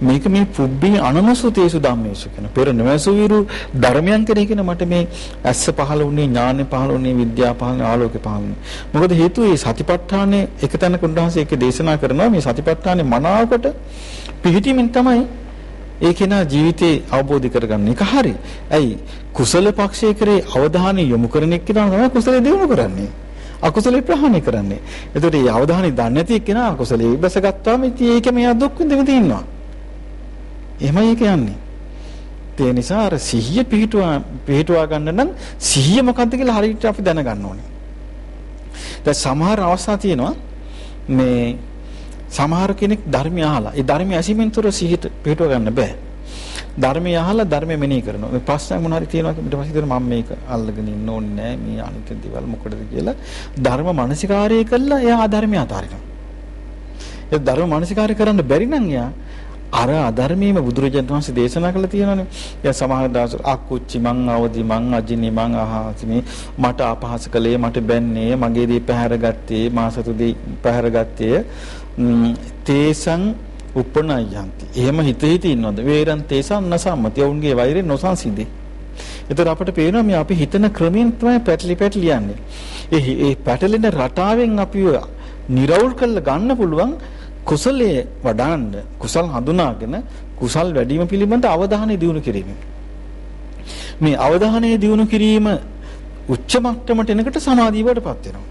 මේක මේ පුබ්බේ අනමසුතේසු ධම්මේසු කියන පෙර නොවැසු විරු ධර්මයන් කෙරෙහි කියන මට මේ ඇස්ස පහළ වුණේ, ඥානෙ පහළ වුණේ, විද්‍යාව පහළ වුණේ, ආලෝකෙ පහළ වුණේ. මොකද හේතුව මේ සතිපට්ඨානේ එක තැනක උන්වහන්සේ ඒක දේශනා කරනවා මේ සතිපට්ඨානේ මනාවකට පිහිටීමෙන් තමයි ඒ කෙනා ජීවිතේ අවබෝධ කරගන්න එක හරි. ඇයි කුසල පක්ෂයේ කරේ අවධානය යොමු කරන එක්කෙනා තමයි කුසලයේ දිනු කරන්නේ. අකුසලේ ප්‍රහාණය කරන්නේ. එතකොට මේ අවධානය දන්නේ නැති එක්කෙනා අකුසලේ බැසගත්තාම ඉතින් ඒක මෙයා දුක් විඳින්න තියෙනවා. එහෙමයි ඒක යන්නේ. ඒ නිසා අර සිහිය පිහිටුවා පිහිටුවා ගන්න නම් සිහිය මොකද්ද කියලා හරියට අපි දැනගන්න ඕනේ. දැන් සමහර අවස්ථා තියෙනවා මේ සමහර කෙනෙක් ධර්මය අහලා ඒ ධර්මය ඇසීමෙන් තොර සිහියට පිටව ගන්න බෑ. ධර්මය අහලා ධර්මය මෙනෙහි කරනවා. මේ ප්‍රශ්න මොන හරි තියෙනවා ඊට පස්සේ හිතන මම මේක අල්ලගෙන ඉන්න ඕනේ නෑ මේ අනිත් දේවල් මොකටද කියලා ධර්ම මානසිකාරය කළා එයා අධර්මය අතාරිනවා. ඒ ධර්ම මානසිකාරය කරන්න බැරි නම් එයා අර අධර්මීයම බුදුරජාණන් වහන්සේ දේශනා කළා තියෙනවානේ. එයා සමහර දවස් අකුච්චි මං අවදි මං අජිනි මං අහසි මේ මට අපහාස කළේ මට බැන්නේ මගේ දේ පැහැරගත්තේ මාසතුදී පැහැරගත්තේ තේසං උපනයන්ති. එහෙම හිත හිත ඉන්නවද? වේරන් තේසං නසම්මති. ඔවුන්ගේ වෛරය නොසන්සිදේ. එතකොට අපිට පේනවා මේ අපි හිතන ක්‍රමයෙන් තමයි පැටලි පැටලි යන්නේ. ඒ ඒ පැටලෙන රටාවෙන් අපිව නිරවුල් කරලා ගන්න පුළුවන් කුසලයේ වඩාන්න කුසල් හඳුනාගෙන කුසල් වැඩිම පිළිබඳ අවධානය දියුණු කිරීම. මේ අවධානය දියුණු කිරීම උච්ච මට්ටමට එනකොට සමාධිය වඩපත් වෙනවා.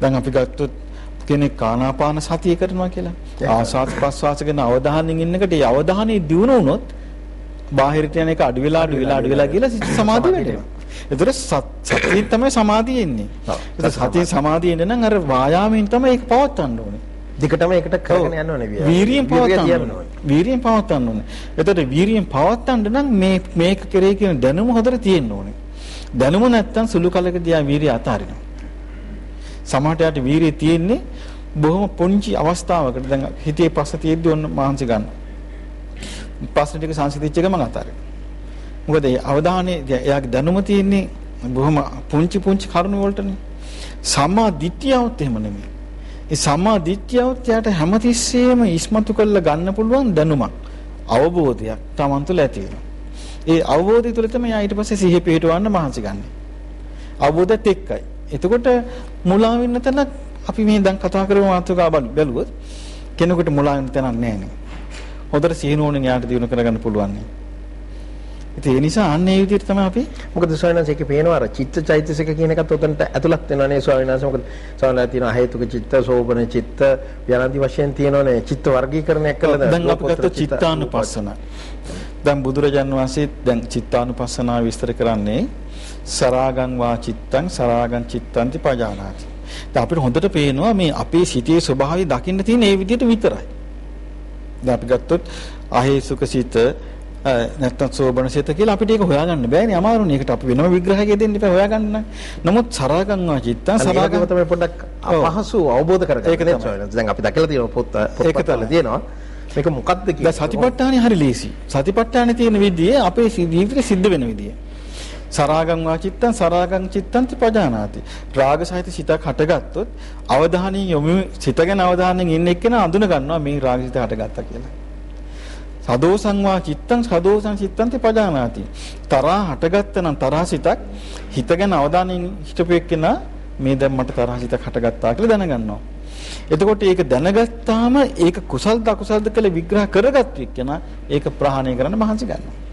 දැන් අපි ගත්තොත් කෙනෙක් ආනාපාන සතිය කරනවා කියලා. ආසාත් ප්‍රස්වාස ගැන අවධානයෙන් ඉන්නකොට ඒ අවධානය දියුණු වුණොත් බාහිරට යන එක අඩු වෙලා අඩු වෙලා අඩු වෙලා කියලා සමාධිය වැඩෙනවා. ඒතර සතිය තමයි සමාධිය එන්නේ. සතිය සමාධිය එන්න නම් අර වායාමයෙන් තමයි ඒක පවත්වන්න ඕනේ. දිගටම ඒකට කරගෙන යන්න ඕනේ වීරියෙන් පවත්වන්න ඕනේ. වීරියෙන් පවත්වන්න ඕනේ. එතකොට වීරියෙන් පවත්වන්න නම් මේ මේක කෙරේ කියන දැනුම හොඳට තියෙන්න ඕනේ. දැනුම නැත්තම් සුළු කලකදී ආ වීරිය අතාරිනවා. සමහරට යාට වීරිය තියෙන්නේ බොහොම පුංචි අවස්ථාවකට දැන් හිතේ ප්‍රශ්න තියෙද්දි ඔන්න මහන්සි ගන්න. ප්‍රශ්න ටික සංසිඳිච්ච එක මම අතාරිනවා. මොකද ඒ අවධානයේ එයාගේ දැනුම තියෙන්නේ බොහොම පුංචි පුංචි කරුණු වලටනේ. සම්මා දිට්ඨියවත් එහෙම නෙමෙයි. ඒ සම්මා දිට්ඨියවත් යාට හැමතිස්සෙම ඉස්මතු කරලා ගන්න පුළුවන් දැනුමක්. අවබෝධයක් Taman තුළ ඇති වෙනවා. ඒ අවබෝධය තුළ තමයි යා ඊට පස්සේ සිහිය පිහිටවන්න මහන්සි ගන්න. අවබෝධයත් එක්කයි. එතකොට මුලා වෙන්න තැනක් අපි මේ දැන් කතා කරමු මාතෘකාව බැලුවොත් කෙනෙකුට මුලා වෙන්න තැනක් නැහැ නේ. හොඳට සිහිනුවණින් යාට දිනු කරගන්න පුළුවන් නේ. ඉතින් ඒ නිසා අන්න ඒ විදිහට තමයි අපි මොකද ස්වාමීන් වහන්සේ ඒකේ පේනවා අර චිත්ත චෛතසික කියන එකත් උතන්ට ඇතුළත් වෙනවා නේ ස්වාමීන් වහන්සේ. මොකද ස්වාමීන් වහන්සේ තියෙනවා හේතුක චිත්ත සෝබන චිත්ත ව්‍යනන්ති වශයෙන් තියෙනවානේ චිත්ත වර්ගීකරණයක් කළා දැන් අපි ගත්ත චිත්තානුපස්සන. දැන් බුදුරජාන් වහන්සේ දැන් චිත්තානුපස්සනාව විස්තර කරන්නේ සරාගං වා චිත්තං සරාගං චිත්තන්ති පජානාති දැන් අපිට හොඳට පේනවා මේ අපේ සිතේ ස්වභාවය දකින්න තියෙන ඒ විදිහට විතරයි දැන් අපි ගත්තොත් අහේසුක සිත නැත්තම් සෝබන සිත කියලා අපිට ඒක හොයාගන්න බෑනේ අමාරුනේ. ඒකට අපි වෙනම විග්‍රහයක් දෙන්න එපා හොයාගන්න. නමුත් සරාගංවා චිත්තං සරාගම තමයි පොඩ්ඩක් අපහසු අවබෝධ කරගන්න. ඒක තමයි. දැන් අපි දැකලා තියෙනවා පොත් පොත්වල තියෙනවා. මේක මොකක්ද කියලා. සතිපට්ඨානෙ හරි ලේසි. සතිපට්ඨානෙ තියෙන විදිය අපේ ජීවිතේ සිද්ධ වෙන විදිය. සරාගං වා චිත්තං සරාගං චිත්තං පජානාති. රාග සහිත සිතක් හටගත්තොත් අවධානයෙන් යොමු සිත ගැන අවධානයෙන් ඉන්න එක්කෙනා අඳුන ගන්නවා මේ රාග සිත හටගත්තා කියලා. සදෝසං වා චිත්තං සදෝසං චිත්තන්ති පජානාති. තරහ හටගත්ත නම් තරහ සිතක් හිත ගැන අවධානයෙන් හිටපු එක්කෙනා මේ දැන් මට තරහ සිතක් හටගත්තා කියලා දැනගන්නවා. එතකොට ඒක දැනගත්තාම ඒක කුසල්ද අකුසල්ද කියලා විග්‍රහ කරගත්තු එක්කෙනා ඒක ප්‍රහාණය කරන්න මහන්සි ගන්නවා.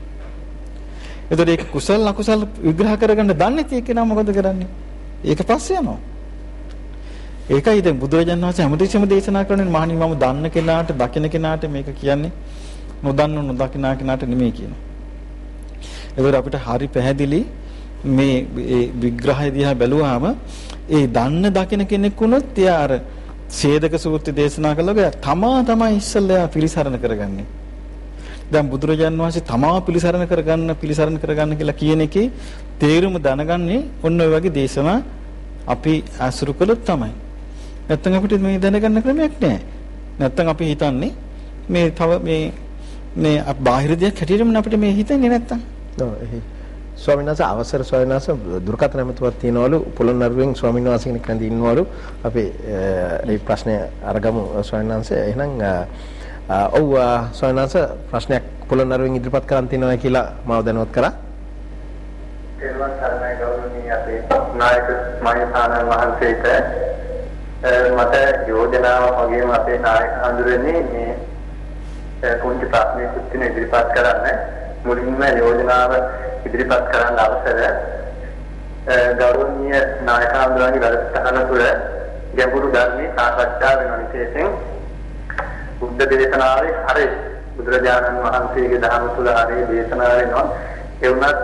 එතකොට ඒක කුසල් අකුසල් විග්‍රහ කරගන්න දන්නේ නැති එක්කෙනා මොකද කරන්නේ? ඒක පස්සේ යනවා. ඒකයි දැන් බුදුරජාණන් වහන්සේ හැමතිස්සෙම දේශනා කරන්නේ මහණනි මම දන්න කෙනාට දකින කෙනාට මේක කියන්නේ නොදන්න නොදකිනා කෙනාට නෙමෙයි කියනවා. ඒකෝර අපිට හරි පැහැදිලි මේ විග්‍රහය දිහා බැලුවාම ඒ දන්න දකින කෙනෙක් වුණොත් එයා අර ඡේදක සූත්‍රය දේශනා කළා තමා තමයි ඉස්සල්ලා පිළිසරණ කරගන්නේ. දැන් බුදුරජාන් වහන්සේ තමා පිළිසරණ කරගන්න පිළිසරණ කරගන්න කියලා කියන එකේ තේරුම දැනගන්නේ ඔන්න ඔය වගේ දේශනා අපි අසුරු කළොත් තමයි. නැත්තම් අපිට මේ දැනගන්න ක්‍රමයක් නැහැ. නැත්තම් අපි හිතන්නේ මේ තව මේ මේ බාහිර දෙයක් හැටියටම අපිට මේ හිතන්නේ නැත්තම්. ඔව් එහේ. ස්වාමීන් වහන්සේ අවසර ස්වාමීන් වහන්සේ දුරකථන ඇමතුමක් තියනවලු පොළොන්නරුවෙන් ස්වාමීන් වහන්සේ කෙනෙක් නැඳ ඉන්නවලු අපි මේ ප්‍රශ්නය අරගමු ස්වාමීන් වහන්සේ එහෙනම් ඔව් ස්වාමීන් වහන්සේ ප්‍රශ්නයක් පොළොන්නරුවෙන් ඉදිරිපත් කරන් තියනවා කියලා මාව දැනුවත් කරා. තෙරුවන් සරණයි ගෞරවනීය අපේ නායක මහින්දානන් වහන්සේට. මට යෝජනාවක් වගේම අපේ නායක හඳුරන්නේ මේ පුංචි ප්‍රශ්නයක් උත්තින ඉදිරිපත් කරන්න. මුලින්ම යෝජනාව ඉදිරිපත් කරන්න අවසර. ගෞරවනීය නායක හඳුරන්නේ වැඩසටහන තුළ ගැඹුරු ධර්මයේ සාකච්ඡා වෙන විශේෂයෙන් බුද්ධ දේශනාවේ හරි බුදුරජාණන් වහන්සේගේ ධර්ම තුළ හරි දේශනා වෙනවා. ඒ වුණත්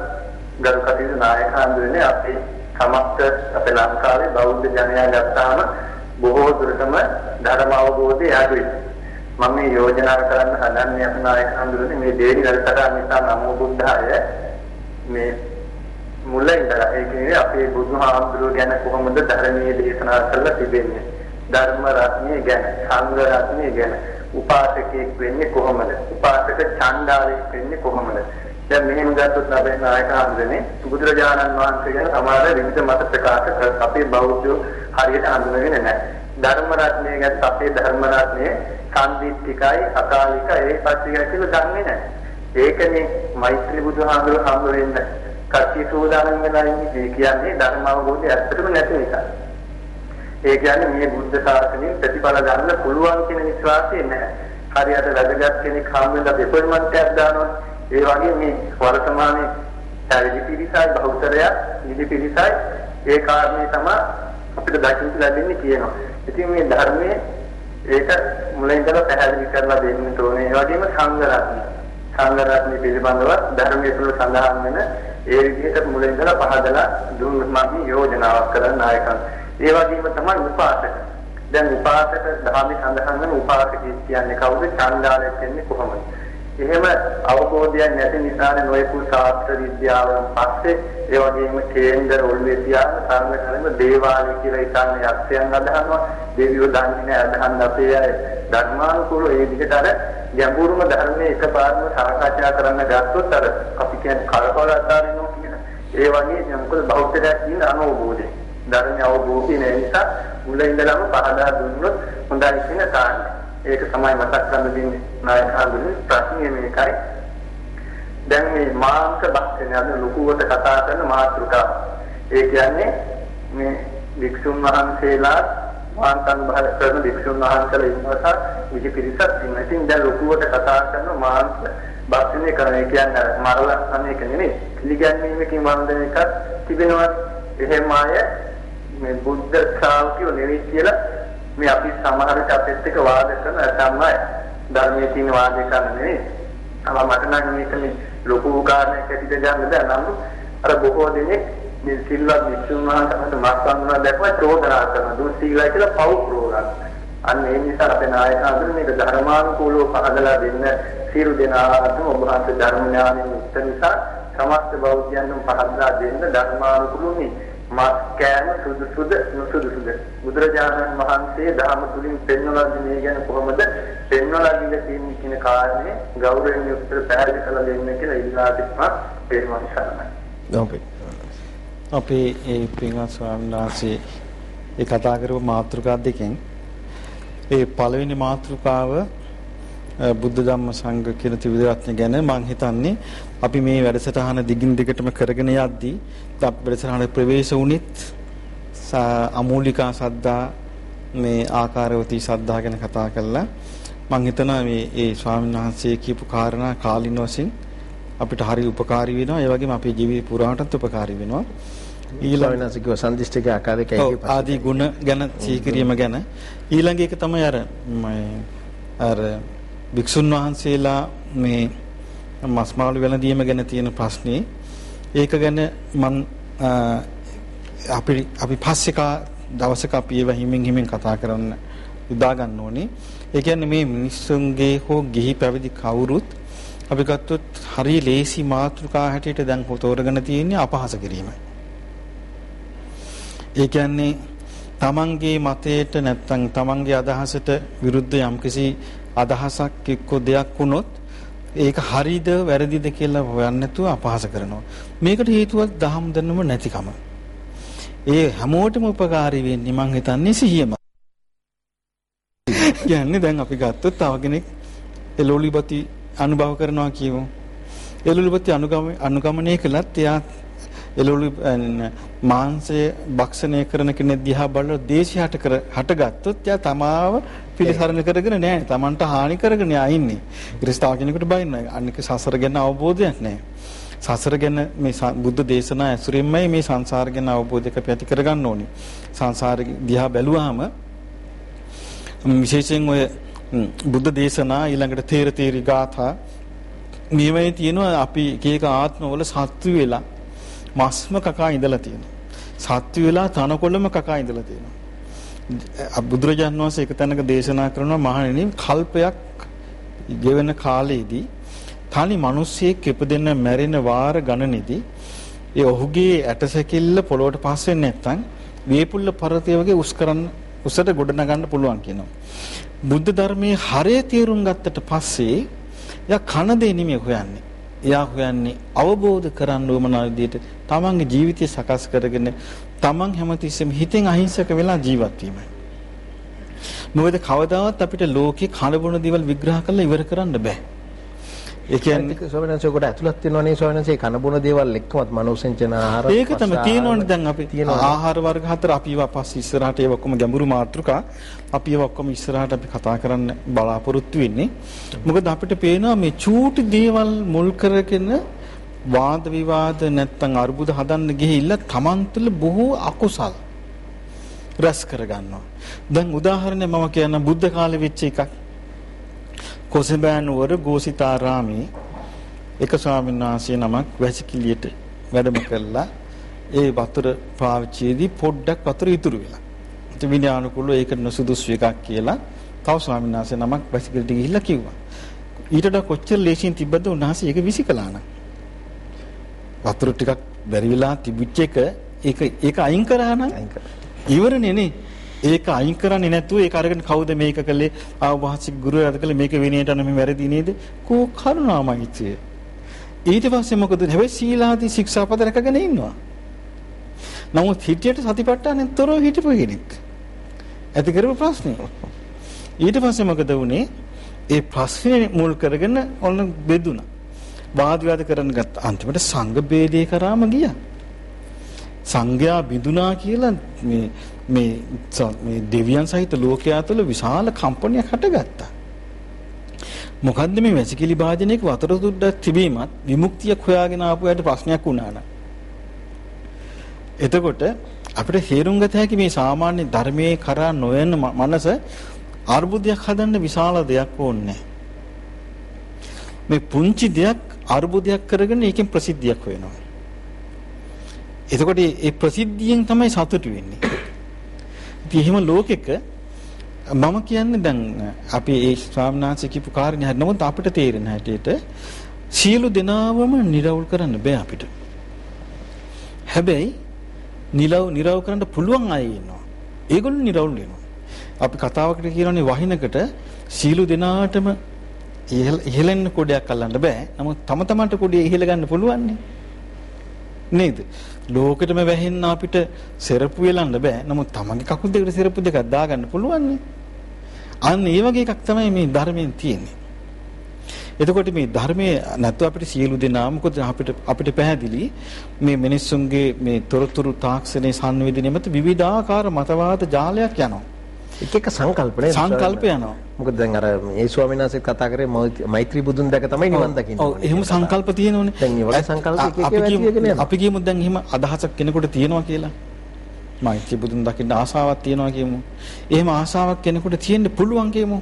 ගරු කටයුතු නායක හඳුරන්නේ අපේ සමස්ත අපේ ලංකාවේ බෞද්ධ ජනයා ගත්තාම බොහෝ දුරටම ධර්ම අවබෝධය අඩුයි. මම මේ යෝජනා කරන්න හදන්නේ අපේ නායක හඳුරන්නේ මේ දෙවි වැඩසටහන නිසා නමෝ බුද්ධාය. මේ මුල ඉඳලා ඒ කියන්නේ අපේ බුදුහාමුදුරුවෝ ගැන කොහොමද ධර්මයේ දේශනා කරලා තිබෙන්නේ? ධර්ම රත්නය ගැන සංඝ රත්නය ගැන. උපාසකෙක් වෙන්නේ කොහොමද උපාසක ඡන්දාලෙක් වෙන්නේ කොහොමද දැන් මෙහෙම ගත්තොත් අපේ නායක හඳුනන්නේ බුදුරජාණන් වහන්සේ ගැන සමහර විවිධ මත ප්‍රකාශ කර අපේ බෞද්ධයෝ හරියට හඳුනගෙන නැහැ. ධර්ම රත්නය ගැන අපේ ධර්ම රත්නය සම්දිත්තිකයි අකාලිකයි ඒ පස්තිකයි කියලා දන්නේ නැහැ. ඒකනේ මෛත්‍රී බුදුහාමුදුරුවෝ හඳුනෙන්න කට්ටිය සූදානම් වෙලා ඉන්නේ කියන්නේ ධර්ම අවබෝධය ඇත්තටම නැති නිසා. ඒ කියන්නේ මේ බුද්ධ ශාසනයෙන් ප්‍රතිඵල ගන්න පුළුවන් කියන විශ්වාසය නැහැ. හරියට වැදගත් කෙනෙක් හම්බෙන්න දෙපොල්මන්ටයක් දානවා. ඒ වගේ මේ වර්තමානයේ පැවිදි පිරිසයි බෞද්ධරය නිදි පිරිසයි ඒ කාරණේ තමයි අපිට දකින්න ලැබෙන්නේ කියනවා. ඉතින් මේ ධර්මයේ ඒක මුලින්දලා පැහැදිලි කරලා දෙන්න ඕනේ. ඒ වගේම සංඝ රත්නය. සංඝ රත්නය පිළිබඳව ධර්මයේ තුල සඳහන් වෙන ඒ විදිහට මුලින්දලා පහදලා දුන්නු මම යෝජනාවක් කරන්න නායකයන්. ඒ වගේම තමයි උපාසක. දැන් උපාසක ධර්මයේ සඳහන් වෙන උපාසක කියන්නේ කවුද? ඡන්දාලයක් කියන්නේ කොහොමද? එහෙම අවබෝධයක් නැති නිසානේ නොයෙකුත් ශාස්ත්‍ර විද්‍යාවන් පස්සේ ඒ වගේම කේන්දර ඔළුවේ තියාගෙන සරල කරන දේවාලය කියලා ඉතින් යක්ෂයන් අදහනවා දෙවියෝ දන්නේ නැහැ අදහන්න අපේ අය ධර්මානුකූල ඒ විදිහට අර ගැඹුරුම ධර්මයේ එකපාරම සාකච්ඡා කරන්න ගත්තොත් අර අපි කියන්නේ කලකොලතාරිනෝ කියන ඒ වගේ මොකද බෞද්ධයක් කියන අනෝබෝධය ධර්ම අවබෝධය නිසා මුල ඉඳලම පහදා දුන්නොත් හොඳයි කියන කාරණේ ඒක තමයි මතක් කරන්න දෙන්නේ නායක හඳුනේ ප්‍රශ්නේ මේකයි. දැන් මේ මාංක බක්කනේ අද ලොකුවට කතා කරන මාතෘකාව. ඒ කියන්නේ මේ වික්ෂුන් වහන්සේලා මාන්තන් බහල කරන වික්ෂුන් වහන්සේලා ඉන්නවසා විදි පිරිසක් ඉන්නවා. ඉතින් දැන් ලොකුවට කතා කරන මාංක බක්කනේ කරන ඒ කියන්නේ මරලා අනේක නෙමෙයි. පිළිගැන්වීමකින් වන්දන එකක් තිබෙනවා. එහෙම අය මේ බුද්ධ ශ්‍රාවකයෝ නෙවෙයි කියලා මේ අපි සමහර විට අපිත් එක්ක වාද කරන තමයි ධර්මයේ තියෙන වාද කරන නෙවෙයි. අම මට නම් මේක මේ ලොකු කාරණයක් ඇටිද ගන්න බෑ නම් අර බොහෝ දෙනෙක් මේ සිල්වත් විසුණු මහතමට මාස්වන්නා දැක්වා චෝදනා කරන දුක් සීලයි කියලා පව් ප්‍රෝග්‍රෑම්. අන්න ඒ නිසා අපේ නායක අඳුර මේක ධර්මානුකූලව පහදලා දෙන්න සියලු දෙනාටම ඔබ වහන්සේ ධර්ම ඥානෙ උත්තර නිසා සමස්ත බෞද්ධයන්ම පහදලා දෙන්න ධර්මානුකූලව මත් කෑම සුදුසුද නුසුදුසුද බුදුරජාණන් වහන්සේ ධර්ම තුලින් පෙන්වලා දෙන්නේ ගැන කොහොමද? පෙන්වලා දීලා තියෙන්නේ කියන කාරණේ ගෞරවයෙන් යුක්තව පැහැදිලි කරලා දෙන්න කියලා ඉල්ලා සිටිනවා පෙන්වන් සරණයි. අපේ ඒ පින්වත් ස්වාමීන් වහන්සේ ඒ කතා කරපු මාතෘකා දෙකෙන් ඒ පළවෙනි මාතෘකාව බුද්ධ ධම්ම සංඝ කියන ත්‍රිවිධ රත්න ගැන මම හිතන්නේ අපි මේ වැඩසටහන දිගින් දිගටම කරගෙන යද්දී වැඩසටහන ප්‍රවේශ වුණෙත් අමූලිකා සද්දා මේ ආකාරවතී සද්දා ගැන කතා කළා. මම හිතනවා මේ ඒ ස්වාමීන් වහන්සේ කියපු කාරණා කාලින වශයෙන් අපිට හරි උපකාරී වෙනවා. ඒ වගේම අපේ ජීවිත පුරාටත් උපකාරී වෙනවා. ඊළඟ සංදිෂ්ඨික ආකාරයක ආදී ගුණ ගැන සීකිරීම ගැන. ඊළඟ එක තමයි අර අර භික්ෂුන් වහන්සේලා මේ මස් මාළු වෙනදීම ගැන තියෙන ප්‍රශ්නේ ඒක ගැන මම අපි අපි පස්සේ කා දවසක අපි ඒව හිමින් හිමින් කතා කරන්න උදා ගන්න ඕනේ. ඒ කියන්නේ මේ මිනිස්සුන්ගේ හෝ ගිහි පැවිදි කවුරුත් අපි ගත්තොත් හරි ලේසි මාතෘකා හැටියට දැන් තෝරගෙන තියෙන්නේ අපහාස කිරීමයි. ඒ කියන්නේ තමන්ගේ මතයට නැත්තම් තමන්ගේ අදහසට විරුද්ධ යම්කිසි අදහසක් එක්ක දෙයක් වුණොත් ඒක හරිද වැරදිද කියලා හොයන්නේ නැතුව අපහාස කරනවා. මේකට හේතුවක් දහම් දැනුම නැතිකම. ඒ හැමෝටම උපකාරී වෙන්නේ මං හිතන්නේ සිහියම. කියන්නේ දැන් අපි ගත්තොත් තව කෙනෙක් එළොලිපති අනුභව කරනවා කියමු. එළොලිපති අනුගමනය කළත් එයා එළවලු මාංශය භක්ෂණය කරන කෙනෙක් දිහා බලලා දේශය හට කර හටගත්තොත් එයා තමාව පිළිසරණ කරගෙන නැහැ. Tamanට හානි කරගෙන යා ඉන්නේ. ක්‍රිස්තාව කෙනෙකුට බයින්න. අනික සසර ගැන අවබෝධයක් නැහැ. සසර ගැන මේ බුද්ධ දේශනා ඇසුරින්මයි මේ සංසාර ගැන අවබෝධයක පැති කරගන්න ඕනේ. සංසාර දිහා බැලුවාම විශේෂයෙන් ඔය බුද්ධ දේශනා ඊළඟට තේර තේරි ගාථා මේවයි තියෙනවා අපි එක එක ආත්මවල සත්තු වෙලා මස්ම කකා ඉඳලා තියෙනවා. සත්තු වෙලා තනකොළම කකා ඉඳලා තියෙනවා. බුදුරජාන් වහන්සේ එක තැනක දේශනා කරනවා මහණෙනි කල්පයක් ගෙවෙන කාලයේදී තනි මිනිස්සෙක් ඉපදෙන්න මැරෙන වාර ගණනේදී ඒ ඔහුගේ ඇටසැකිල්ල පොළොවට පස් වෙන්නේ නැත්නම් වේපුල්ල පරතය වගේ උස් කරන්න උසට ගොඩ නගන්න පුළුවන් කියනවා. බුද්ධ ධර්මයේ හරය තේරුම් ගත්තට පස්සේ එයා කන දෙ නෙමෙයි හොයන්නේ. එයා හොයන්නේ අවබෝධ කරගන්න උවමනා විදිහට තමන්ගේ ජීවිතය සකස් කරගෙන තමන් හැමතිස්සෙම හිතෙන් අහිංසක වෙලා ජීවත් වීමයි. මොකද කවදාවත් අපිට ලෝකේ කනබුන දේවල් විග්‍රහ කරලා ඉවර කරන්න බෑ. ඒ කියන්නේ ස්වාමීන් වහන්සේ කොට ඇතුළත් වෙනවනේ ස්වාමීන් වහන්සේ කන බොන දේවල් එක්කමත් මනෝසෙන්චන ආහාර ඒක තමයි තියෙනවනේ දැන් අපි. ආහාර වර්ග හතර අපි ඒවා පස්සේ ඉස්සරහට ඒව ඔක්කොම ගැඹුරු මාතෘකා. අපි ඒව ඔක්කොම ඉස්සරහට අපි කතා කරන්න බලාපොරොත්තු වෙන්නේ. මොකද අපිට පේනවා මේ චූටි දේවල් මුල් කරගෙන වාද විවාද නැත්තම් අරුබුද හදන්න ගිහිල්ලා Taman තුළ බොහෝ අකුසල් රැස් කරගන්නවා. දැන් උදාහරණයක් මම කියන්න බුද්ධ කාලේ වෙච්ච එකක් කොසඹෑ ගෝසිතාරාමේ එක ස්වාමීන් වහන්සේ නමක් වැසිකිළියට වැඩම කළා. ඒ වතුර පාවිච්චියේදී පොඩ්ඩක් වතුර ඉතුරු වෙලා. ඉතින් විනයානුකූලව ඒක නොසුදුසු එකක් කියලා තව ස්වාමීන් වහන්සේ නමක් වැසිකිළියට ගිහිල්ලා කිව්වා. ඊටට කොච්චර ලේසියෙන් තිබ්බද උන්වහන්සේ ඒක විසිකලා නම්. වතුර ටිකක් බැරි වෙලා තිබුච්ච එක ඒක ඒක අයින් කරා නම් ඉවරනේ නේ. ඒක අයින් කරන්නේ නැතුව ඒක අරගෙන කවුද මේක කළේ? ආවවාසික ගුරුවරයාද කළේ මේක විනයට අනුව වැරදි නේද? කෝ කරුණාමයිත්‍ය ඊට පස්සේ මොකද? හැබැයි සීලාදී ශික්ෂාපද රැකගෙන ඉන්නවා. නමුත් හිටියට සතිපට්ඨානෙන් තොරව හිටපු කෙනෙක්. ඇති කරපු ප්‍රශ්නේ. ඊට පස්සේ මොකද වුනේ? ඒ ප්‍රශ්නේ මුල් කරගෙන ඔන්න බෙදුණා. වාද විවාද කරන්න ගත්ත අන්තිමට සංඝ ભેදේ කරාම ගියා. සංඝයා බිඳුනා කියලා මේ මේ මේ දෙවියන් සහිත ලෝකයා තුළ විශාල කම්පනයක් හටගත්තා. මොකද්ද මේ වැසිකිලි භාජනයක වතුර සුද්දක් තිබීමත් විමුක්තියක් හොයාගෙන ආපු අයට ප්‍රශ්නයක් වුණා නම්. එතකොට අපිට හේරුම් ගත හැකි මේ සාමාන්‍ය ධර්මයේ කරා නොයන මනස අර්බුදයක් හදන්න විශාල දෙයක් ඕනේ මේ පුංචි දෙයක් අර්බුදයක් කරගෙන ඒකෙන් ප්‍රසිද්ධියක් වෙනවා. එතකොට මේ ප්‍රසිද්ධියෙන් තමයි සතුටු වෙන්නේ. ඉතින් එහෙම ලෝකෙක මම කියන්නේ දැන් අපි ඒ ස්වාමීන් වහන්සේ කියපු කාරණේ හරි නමුත් අපිට තේරෙන හැටියට සියලු දෙනාවම නිරවුල් කරන්න බෑ අපිට. හැබැයි නිරව් නිරව් කරන්න පුළුවන් අය ඉන්නවා. ඒගොල්ලෝ නිරවුල් වෙනවා. අපි කතාවකට කියනවානේ වහිනකට සීලු දෙනාටම ඉහළෙන්න කොඩයක් අල්ලන්න බෑ. නමුත් තම තමන්ට කොඩිය ඉහළ ගන්න පුළුවන් නේද? ලෝකෙටම වැහෙන්න අපිට සෙරපු වෙලන්න බෑ. නමුත් තමන්ගේ කකුල් දෙකට සෙරපු දෙකක් දාගන්න පුළුවන් අන්න ඒ වගේ එකක් තමයි මේ ධර්මයෙන් තියෙන්නේ. එතකොට මේ ධර්මයේ නැත්නම් අපිට සියලු දෙනා මොකද අපිට අපිට පැහැදිලි මේ මිනිස්සුන්ගේ මේ තොරතුරු තාක්ෂණයේ සංවේදනය මත විවිධාකාර මතවාද ජාලයක් යනවා. එක එක සංකල්ප නේ සංකල්ප යනවා. මොකද දැන් අර මේ ස්වාමීන් වහන්සේ කතා කරේ මෛත්‍රී බුදුන් දැක තමයි නිවන් දකින්නේ. ඔව් එහෙම සංකල්ප තියෙනවනේ. දැන් මේ වගේ සංකල්ප එක එක යනවා. අපි කියමු දැන් එහෙම අදහසක් කෙනෙකුට තියෙනවා කියලා. මෛත්‍රී බුදුන් දකින්න ආසාවක් තියෙනවා කියමු. එහෙම ආසාවක් කෙනෙකුට තියෙන්න පුළුවන් කියමු.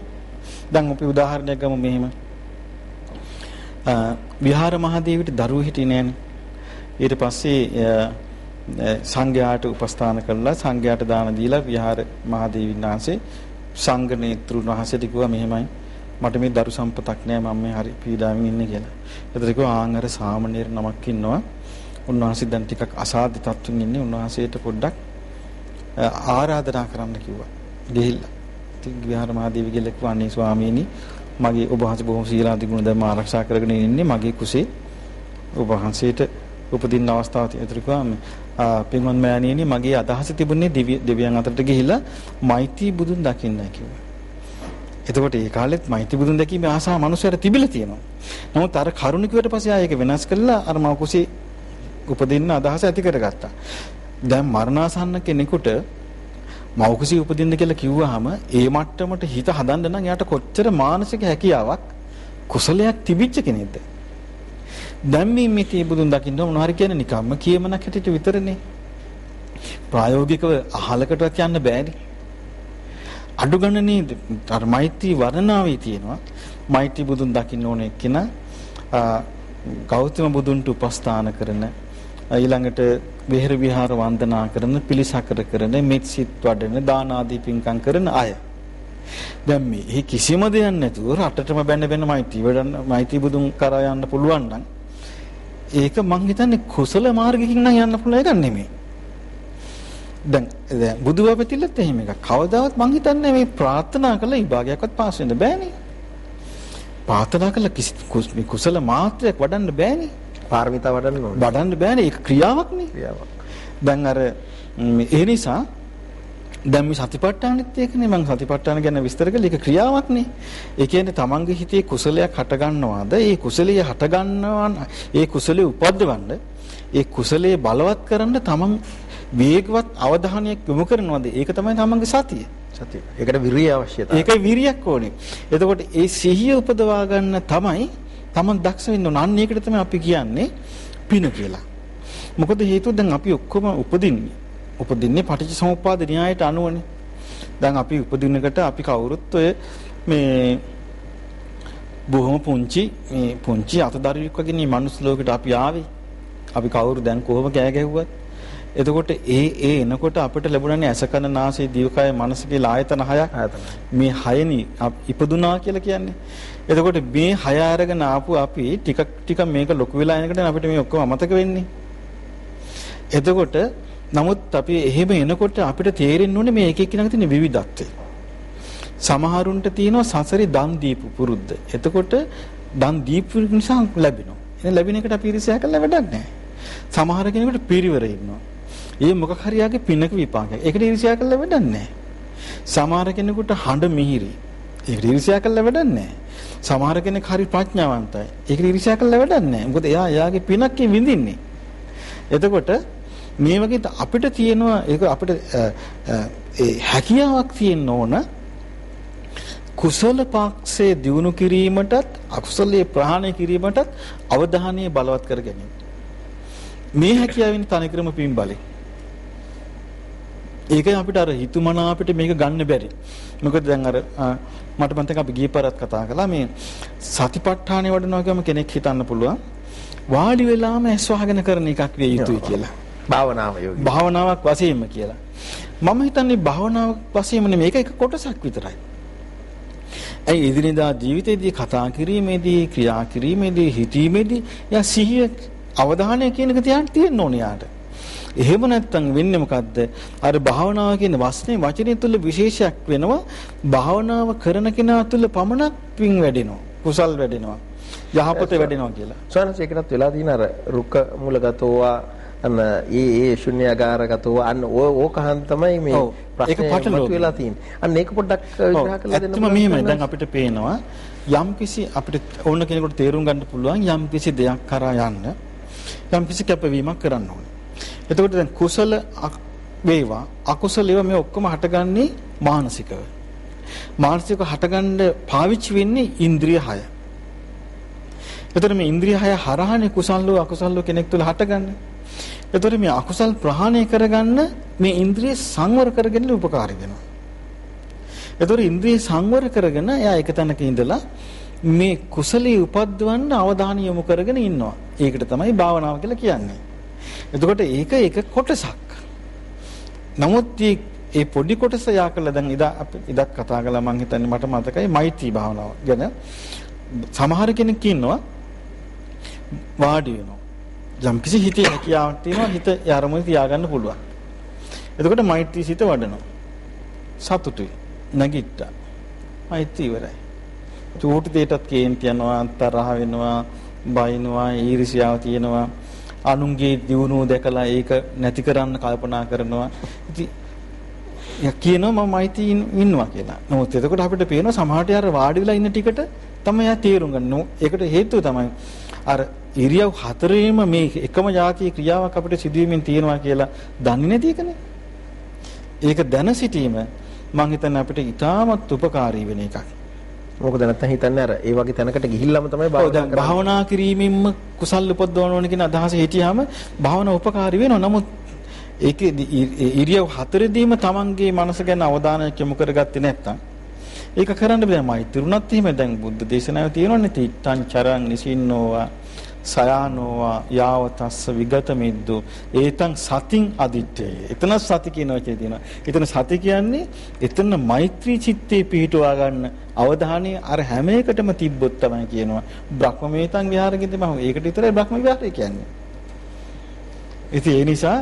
දැන් අපි උදාහරණයක් ගමු මෙහෙම. විහාර මහදේවිට දරුවෝ හිටියේ නෑනේ. ඊට පස්සේ සංඝයාට උපස්ථාන කළා සංඝයාට දාන දීලා විහාර මහදේවින් වහන්සේ සංඝ නේත්‍රුන් වහන්සේට කිව්වා මෙහෙමයි මට මේ දරු සම්පතක් නෑ මම මේ හරි පීඩාවෙන් ඉන්නේ කියලා. ඒතර කිව්වා ආන් අර සාමණේර නමක් ඉන්නවා. උන්වහන්සේ දැන් ටිකක් අසාධ්‍ය තත්ත්වෙන් ඉන්නේ. උන්වහන්සේට පොඩ්ඩක් ආරාධනා කරන්න කිව්වා. ගිහිල්ලා. ඉතින් විහාර මහදේවි ගිහලා කිව්වා අනේ ස්වාමීනි මගේ ඔබ වහන්සේ බොහොම සීලාදී ගුණ ධර්ම ආරක්ෂා කරගෙන ඉන්නේ මගේ කුසේ ඔබ වහන්සේට උපදින්න අවස්ථාවක් තියෙනවා කිව්වා පින්වත් මෑණියනි මගේ අදහස තිබුණේ දෙවියන් අතරට ගිහිල්ලා මෛත්‍රී බුදුන් දකින්නයි කිව්වා. එතකොට ඒ කාලෙත් මෛත්‍රී බුදුන් දැකීමේ ආසාව මනුස්සයර තිබිලා තියෙනවා. නමුත් අර කරුණිකුවට පස්සේ ආයෙක වෙනස් කළා අර මව කුසේ උපදින්න අදහස ඇති කරගත්තා. දැන් මරණාසන්න කෙනෙකුට මව කුසේ උපදින්න කියලා කිව්වහම ඒ මට්ටමට හිත හදන්න නම් එයාට කොච්චර මානසික හැකියාවක් කුසලයක් තිබිච්ච කෙනෙක්ද? දැන් මේ මිති බුදුන් දකින්න මොනවාරි කියන්නේ නිකම්ම කියමනක් හැටියට විතරනේ. ප්‍රායෝගිකව අහලකටවත් යන්න බෑනේ. අඩු ගණනේ අර මෛත්‍රී වර්ණනාවේ තියෙනවා. මෛත්‍රී බුදුන් දකින්න ඕනේ කෙනා ගෞතම බුදුන්ට උපස්ථාන කරන ඊළඟට විහෙර විහාර වන්දනා කරන පිළිසකර කරන මෙත් සිත් වඩන දාන ආදී පින්කම් කරන අය. දැන් මේ කිසිම දෙයක් නැතුව රටටම බැන්න බැන්න මෛත්‍රී වඩන්න මෛත්‍රී බුදුන් කරා යන්න පුළුවන් නම් ඒක මං හිතන්නේ කුසල මාර්ගකින් නම් යන්න පුළුවන් එකක් නෙමෙයි. දැන් දැන් බුදුබව පිටිලත් එහෙම එකක්. කවදාවත් මං හිතන්නේ මේ ප්‍රාර්ථනා කළ විභාගයක්වත් පාස් වෙන්න බෑනේ. ප්‍රාර්ථනා කළ කිසි කුසල මාත්‍රයක් වඩන්න බෑනේ. පාරමිතා වඩන්න ඕනේ. වඩන්න බෑනේ. ඒක ක්‍රියාවක්නේ. ක්‍රියාවක්. දැන් අර ඒ නිසා දැන් මේ සතිපට්ඨානෙත් ඒකනේ මම සතිපට්ඨාන ගැන විස්තර කළේ ඒක ක්‍රියාවක්නේ. ඒ කියන්නේ තමන්ගේ හිතේ කුසලයක් හට ගන්නවාද? ඒ කුසලයේ හට ගන්නවා ඒ කුසලයේ උපද්දවන්න ඒ කුසලයේ බලවත් කරන්න තමන් වේගවත් අවධානයක් යොමු කරනවාද? ඒක තමයි තමන්ගේ සතිය. සතිය. ඒකට විරිය අවශ්‍යතාවය. ඒකයි විරියක් ඕනේ. එතකොට ඒ සිහිය උපදවා ගන්න තමයි තමන් දක්ෂ වෙන්න ඕන. අන්න ඒකට තමයි අපි කියන්නේ පින කියලා. මොකද හේතුව දැන් අපි ඔක්කොම උපදින්නේ උපදින්නේ පටිච්චසමුප්පාද න්‍යායට අනුවනේ. දැන් අපි උපදිනකට අපි කවුරුත් ඔය මේ බොහොම පුංචි මේ පුංචි අතදරුවෙක් වගේ නේ මනුස්ස ලෝකෙට අපි ආවේ. අපි කවුරු දැන් කොහොම කෑ ගැහුවත් එතකොට ඒ ඒ එනකොට අපිට ලැබුණනේ ඇසකන නාසය දිවකය මනස කියලා ආයතන හයක්. මේ හයනි ඉපදුනා කියලා කියන්නේ. එතකොට මේ හය අරගෙන ආපු අපි ටික ටික මේක ලොකු වෙලා යනකොට අපිට මේ ඔක්කොම අමතක වෙන්නේ. එතකොට නමුත් අපි එහෙම එනකොට අපිට තේරෙන්න ඕනේ මේ එක එක්කෙනාගේ තියෙන විවිධත්වය. සමහරුන්ට තියෙනවා සසරේ දන් දීපු පුරුද්ද. එතකොට දන් දීපු නිසා ලැබෙනවා. එන ලැබෙන එකට අපි ඉරිසියා කළා වැඩක් නැහැ. සමහර කෙනෙකුට පිරිවර ඉන්නවා. ඒ මොකක් හරි යාගේ පිනක විපාකයක්. ඒකට ඉරිසියා කළා වැඩක් නැහැ. සමහර කෙනෙකුට හඬ මිහිරි. ඒකට ඉරිසියා කළා වැඩක් නැහැ. සමහර කෙනෙක් හරි ප්‍රඥාවන්තයි. ඒකට ඉරිසියා කළා වැඩක් නැහැ. මොකද එයා එයාගේ පිනක් විඳින්නේ. එතකොට මේ වගේ අපිට තියෙනවා ඒක අපිට ඒ හැකියාවක් තියෙන්න ඕන කුසල පක්ෂයේ දියුණු කිරීමටත් අකුසලයේ ප්‍රහාණය කිරීමටත් අවධානය බලවත් කර ගැනීම. මේ හැකියාවෙන් තනිකරම පින්බලයි. ඒකයි අපිට අර හිතුමනා අපිට මේක ගන්න බැරි. මොකද දැන් අර මට මතක අපි ගිය පාරත් කතා කළා මේ සතිපට්ඨානෙ වඩනවා කියම කෙනෙක් හිතන්න පුළුවන් වාඩි වෙලාම ඇස් වහගෙන කරන එකක් විය යුතුයි කියලා. භාවනාව යෝගී. භාවනාවක් වශයෙන්ම කියලා. මම හිතන්නේ භාවනාවක් වශයෙන්ම නෙමෙයි මේක එක කොටසක් විතරයි. ඇයි එදිනෙදා ජීවිතයේදී කතා කිරීමේදී ක්‍රියා කිරීමේදී හිතීමේදී යා සිහිය අවධානය කියන එක තියන්න තියෙන්න ඕනේ යාට. එහෙම නැත්නම් වෙන්නේ මොකද්ද? අර භාවනාව කියන වස්නේ වචනේ තුල විශේෂයක් වෙනවා. භාවනාව කරන කෙනා තුල පමණක් පිං වැඩෙනවා. කුසල් වැඩෙනවා. යහපත වැඩෙනවා කියලා. සෝනස් ඒකටත් වෙලා තියෙන අර රුක්ක මූලගතෝවා අන්න ඒ ඒ ශුන්‍යාගාරගතව අන්න ඕකහන් තමයි මේ ප්‍රශ්නේ වෙලා තියෙන්නේ. අන්න ඒක පොඩ්ඩක් විග්‍රහ කරලා දෙන්න. ඇත්තම මෙහෙමයි. දැන් අපිට පේනවා යම් කිසි අපිට ඕන කෙනෙකුට තේරුම් ගන්න පුළුවන් යම් කිසි දෙයක් කරා යන්න යම් කිසි කැපවීමක් කරන්න ඕනේ. එතකොට දැන් කුසල වේවා අකුසල ඒවා මේ ඔක්කොම හටගන්නේ මානසිකව. මානසිකව හටගන්න පාවිච්චි වෙන්නේ ඉන්ද්‍රිය 6. එතකොට මේ ඉන්ද්‍රිය 6 හරහානේ කුසල්ලෝ අකුසල්ලෝ කෙනෙක් තුල හටගන්නේ. එතකොට මේ අකුසල් ප්‍රහාණය කරගන්න මේ ඉන්ද්‍රිය සංවර කරගෙන උපකාරී වෙනවා. එතකොට ඉන්ද්‍රිය සංවර කරගෙන එයා එක තැනක ඉඳලා මේ කුසලයේ උපද්දවන්න අවධානය යොමු කරගෙන ඉන්නවා. ඒකට තමයි භාවනාව කියලා කියන්නේ. එතකොට ඒක එක කොටසක්. නමුත් මේ පොඩි කොටස යා කළා දැන් ඉදා අපි ඉදත් කතා කළා මම හිතන්නේ මට මතකයි මෛත්‍රී භාවනාව ගැන සමහර කෙනෙක් ඉන්නවා වාඩි වෙනවා යම් කිසි හිතේ හැකියාවක් තියෙනවා හිත අරමුණ තියාගන්න පුළුවන්. එතකොට මෛත්‍රී සිත වඩනවා. සතුටුයි. නැගිට්ටා. මෛත්‍රී ඉවරයි. චූටි දෙයටත් කේන්ති යනවා, තරහ වෙනවා, බයිනවා, ඊර්ෂ්‍යාව තියෙනවා. අනුන්ගේ දියුණුව දැකලා ඒක නැති කරන්න කල්පනා කරනවා. ඉතින් කියනවා මම මෛත්‍රී ඉන්නවා කියලා. නමුත් එතකොට අපිට පේනවා සමහරට යාර වාඩි වෙලා ඉන්න ටිකට තමයි යා තේරුම් ගන්න. ඒකට හේතුව තමයි අර ඉරියව් හතරේම මේ එකම જાතිය ක්‍රියාවක් අපිට සිදුවීමෙන් තියෙනවා කියලා දන්නේ නැති එකනේ. ඒක දැන සිටීම මම හිතන්නේ අපිට ඉතාමත් උපකාරී වෙන එකක්. මොකද නැත්නම් හිතන්නේ අර ඒ වගේ තැනකට ගිහිල්ලාම තමයි භාවනා කිරීමෙන්ම කුසල් උපදවන්න ඕන කියන අදහස හිටියාම භාවනා උපකාරී වෙනවා. නමුත් ඒකේ ඉරියව් හතරෙදීම තමන්ගේ මනස ගැන අවධානයක් යොමු කරගත්තේ නැත්නම් ඒක කරන්න බෑ මෛත්‍රුණත් එහෙම දැන් බුද්ධ දේශනාවේ තියෙනවනේ තිත්තං චරං නිසින්නෝවා සයානෝවා යාවතස්ස විගත මිද්දු. ඒතං සතින් අදිත්තේ එතන සති කියන වචනේ තියෙනවා. එතන සති කියන්නේ එතන මෛත්‍රී චිත්තේ පිහිටුවා ගන්න අවධානය අර හැම එකටම තිබ්බොත් තමයි කියනවා. බ්‍රහ්මමේතං විහාරකින්ද මම ඒකට විතරයි බ්‍රහ්ම විහාරය කියන්නේ. ඉතින් ඒ නිසා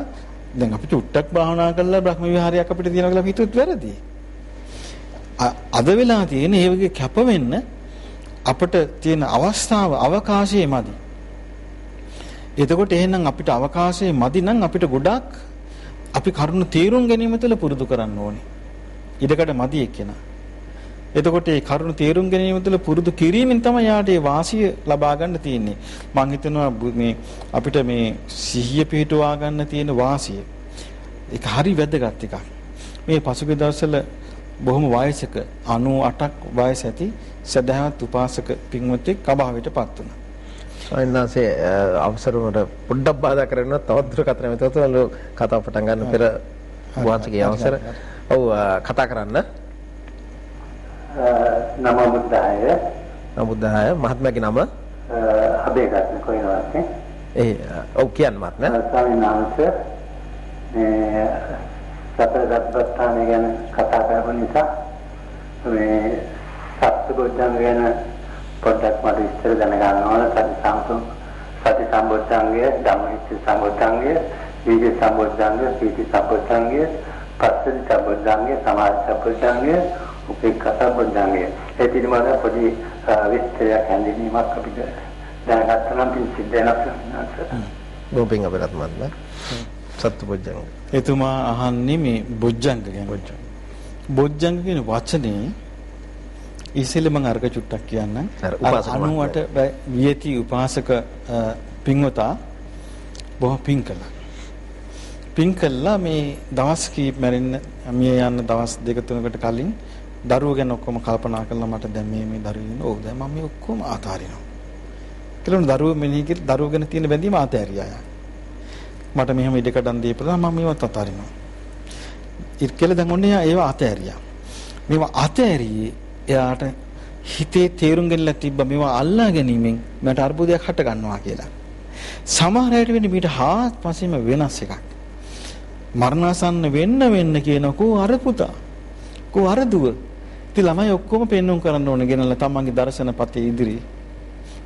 දැන් අපි චුට්ටක් භාවනා කරලා බ්‍රහ්ම විහාරයක් අපිට තියෙනවා කියලා හිතුවත් වැරදි අද වෙලා තියෙන ඒ වගේ කැප වෙන්න අපිට තියෙන අවස්ථාව අවකාශයේ මදි එතකොට එහෙනම් අපිට අවකාශයේ මදි නම් අපිට ගොඩක් අපි කරුණු තේරුම් ගැනීම තුළ පුරුදු කරන්න ඕනේ. ඉඩකඩ මදි එක්කෙනා. එතකොට මේ කරුණු තේරුම් ගැනීම තුළ පුරුදු කිරීමෙන් තමයි යාට ඒ වාසිය ලබා ගන්න තියෙන්නේ. මම හිතනවා මේ අපිට මේ සිහිය පිහිටුවා ගන්න තියෙන වාසිය. ඒක හරි වැදගත් එකක්. මේ පසුගිය දවස්වල බොහොම වයසක 98ක් වයස ඇති සදහවත් උපාසක පින්වත්ෙක් අභාවයටපත් වුණා. ස්වාමීනාසේ අවසර වල පොඩ්ඩක් බාධා කරගෙන තවත් දුර කතා කරනවා. එතකොට කතාව පටන් ගන්න පෙර වාචිකයේ අවසර. ඔව් කතා කරන්න. නම බුද්ධාය. නම බුද්ධාය මහත්මයාගේ නම අබේගත් කොයිනවාසේ. ඒ ඔව් කියන්න මහත්මයා. ස්වාමීන් වහන්සේ මේ සතර සත්පත්තාන ගැන කතා කරපු නිසා මේ සත්බොධ්‍යංග ගැන පොඩ්ඩක් මට විස්තර දැනගන්න ඕන. සති සම්පූර්ණ සති සම්බොධ්‍යංගය ධම්මහිත සම්බොධ්‍යංගය වීර්ය සම්බොධ්‍යංගය සීති සම්බොධ්‍යංගය පස්සති සම්බොධ්‍යංගය සමාධි සම්බොධ්‍යංගය උපේක්ඛා සම්බොධ්‍යංගය ඒ පිළිබඳව පොඩි විස්තරයක් හැඳින්වීමක් අපිට දැනගත්තා නම් පින් සිද්ධ වෙනවා. බොබින් අපරත් මන්ද සත්බොධ්‍යංග එතුමා අහන්නේ මේ බොජ්ජංග ගැන බොජ්ජංග කියන වචනේ ඉස්සෙල්ල මම අර්ග චුට්ටක් කියන්නම්. අර උපාසක 98 වියති උපාසක පින්වතා බොහොම පින් කළා. පින් කළා මේ දවස් කීප මැරෙන්න මිය යන දවස් දෙක තුනකට කලින් දරුවෝ ගැන ඔක්කොම කල්පනා කරලා මට දැන් මේ මේ දරුවෝ ඉන්න ඕක දැන් මම මේ ඔක්කොම ආතාරිනවා. කියලා දරුවෝ මෙනෙහි කර දරුවෝ ගැන තියෙන බැඳීම ආතෑරියා. මට මෙහෙම ඉඩකඩම් දීපලා මම මේවත් අතාරිනවා. ඉත් කියලා දැන් ඔන්නේ ඒව අතෑරියා. මේවා අතෑරියේ එයාට හිතේ තේරුම් ගන්නලා තිබ්බ මේවා අල්ලා ගැනීමෙන් මට අර්බුදයක් හට ගන්නවා කියලා. සමහර අයට වෙන්නේ මීට හාත්පසින්ම වෙනස් එකක්. මරණාසන්න වෙන්න වෙන්න කියනකෝ අර පුතා. කෝ අර දුව. ඉතින් ළමයි ඔක්කොම පෙන්වුම් කරන්න ඕනේ ගෙනල්ලා තමන්ගේ දර්ශනපතේ ඉදිරියේ.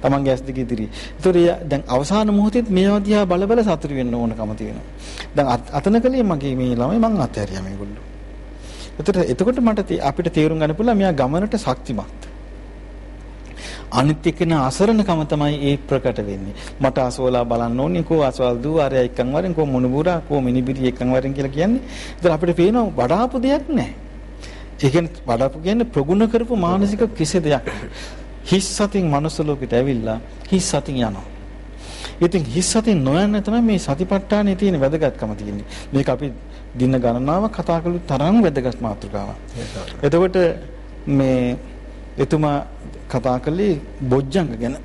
තමන්ගේ ඇස් දෙක ඉදිරියේ. ඒතකොට දැන් අවසාන මොහොතේ මේවා දිහා බල බල සතුටු වෙන්න ඕනකම තියෙනවා. දැන් අතන කලේ මගේ මේ ළමයි මං අතහැරියා මේගොල්ලෝ. එතකොට එතකොට මට අපිට තේරුම් ගන්න පුළුවන් මෙයා ගමනට ශක්තිමත්. අනිත් එක්කෙන අසරණකම තමයි ඒ ප්‍රකට වෙන්නේ. මට අසවලා බලන්න ඕනේ කෝ අසවල් දූ ආරය එක්කන් වරින් කෝ මුණුබුරා කෝ මිනිබිරි එක්කන් වරින් කියලා කියන්නේ. ඒතර අපිට පේනවා වඩාපු දෙයක් නැහැ. ඒ කියන්නේ වඩාපු කියන්නේ ප්‍රගුණ කරපු මානසික කිසි දෙයක්. හිස් සතින් මනුස්ස ලෝකෙට ඇවිල්ලා හිස් සතින් යනවා. ඉතින් හිස් සතින් නොයන්න තමයි මේ සතිපට්ඨානයේ තියෙන වැදගත්කම තියෙන්නේ. මේක අපි දින ගණනාවක් කතා කළු තරම් වැදගත් මාතෘකාවක්. එතකොට මේ එතුමා කතා කළේ බොජ්ජංග ගැන.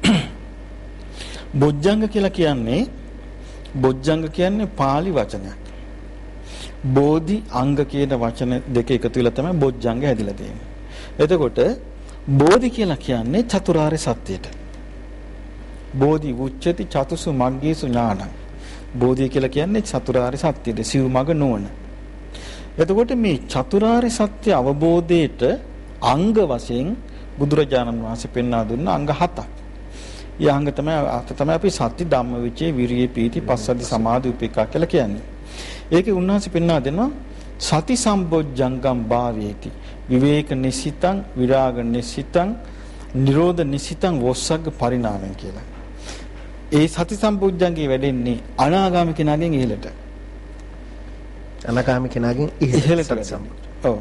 බොජ්ජංග කියලා කියන්නේ බොජ්ජංග කියන්නේ pāli වචනයක්. බෝධි අංග කියන වචන දෙක එකතු වෙලා තමයි බොජ්ජංග හැදිලා තියෙන්නේ. එතකොට බෝධි කියලා කියන්නේ චතුරාර්ය සත්‍යයට. බෝධි උච්චති චතුසු මග්ගේසු ඥානං. බෝධිය කියලා කියන්නේ චතුරාර්ය සත්‍යද සිව් මඟ නුවණ. එතකොට මේ චතුරාර්ය සත්‍ය අවබෝධයට අංග වශයෙන් බුදුරජාණන් වහන්සේ පෙන්වා දුන්න අංග හතක්. ඒ අංග තමයි අත තමයි අපි සත්‍ය ධම්ම විචේ විරිය පීති පස්සද්ධි සමාධි උපේක්ඛා කියලා කියන්නේ. ඒකේ උන්වහන්සේ පෙන්වා දෙනවා සති සම්බොජ්ජංගම් භාවේති විවේක නිසිතං විරාග නිසිතං නිරෝධ නිසිතං වොස්සග්ග පරිණාමයෙන් කියලා. ඒ සති සම්බොජ්ජංගේ වැඩෙන්නේ අනාගාමි කෙනාගෙන් ඉහළට. අනාගාමි කෙනාගෙන් ඉහළට ඔව්.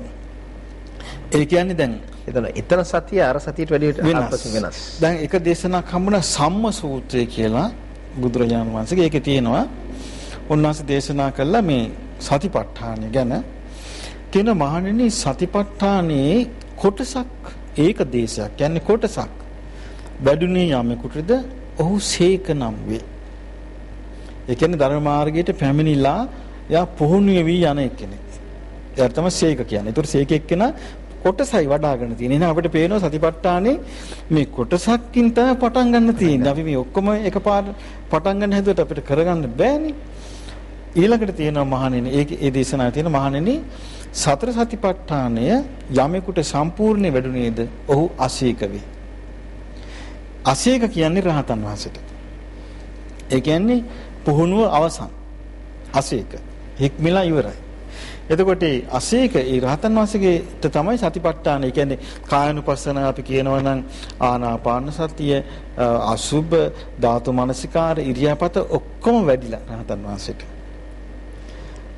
ඒ කියන්නේ දැන් එතන එතන සතිය අර සතියට වැඩියට අල්පස වෙනස්. දැන් එක දේශනාවක් හම්බුණා සම්ම සූත්‍රය කියලා බුදුරජාණන් වහන්සේගේ ඒකේ තියෙනවා. උන්වහන්සේ දේශනා කළා මේ සතිපට්ඨානය ගැන කියන මහණෙනි සතිපට්ඨානයේ කොටසක් ඒක දේශයක් කියන්නේ කොටසක් වැඩුණේ යමෙකුටද ඔහු සීක නම් වේ. ඒ කියන්නේ ධර්ම මාර්ගයට පැමිණිලා යා පුහුණු වෙවි යන එක්කෙනෙක්. එයාට තමයි සීක කියන්නේ. ඒතර සීක එක්කෙනා කොටසයි වඩාගෙන තියෙන්නේ. එහෙනම් අපිට පේනවා සතිපට්ඨානේ මේ කොටසක්කින් තමයි පටන් ගන්න තියෙන්නේ. අපි මේ ඔක්කොම එකපාර පටන් ගන්න හැදුවට අපිට කරගන්න බෑනේ. ඊළඟට තියෙනවා මහණෙනි ඒකේ ඒ දේශනාවේ තියෙන මහණෙනි සතර සතිපට්ඨානය යමෙකුට සම්පූර්ණ වැඩුණේද ඔහු අසීක වේ. අසීක කියන්නේ රහතන් වහන්සේට. ඒ කියන්නේ පුහුණුව අවසන්. අසීක. හික්මිලා ඉවරයි. එතකොට ඒ අසීක ඒ රහතන් වහන්සේගේට තමයි සතිපට්ඨාන. ඒ කියන්නේ කායනුපස්සන අපි කියනවා නම් ආනාපාන සතිය, අසුබ, ධාතු මනසිකාර, ඉරියාපත ඔක්කොම වැඩිලා රහතන් වහන්සේට.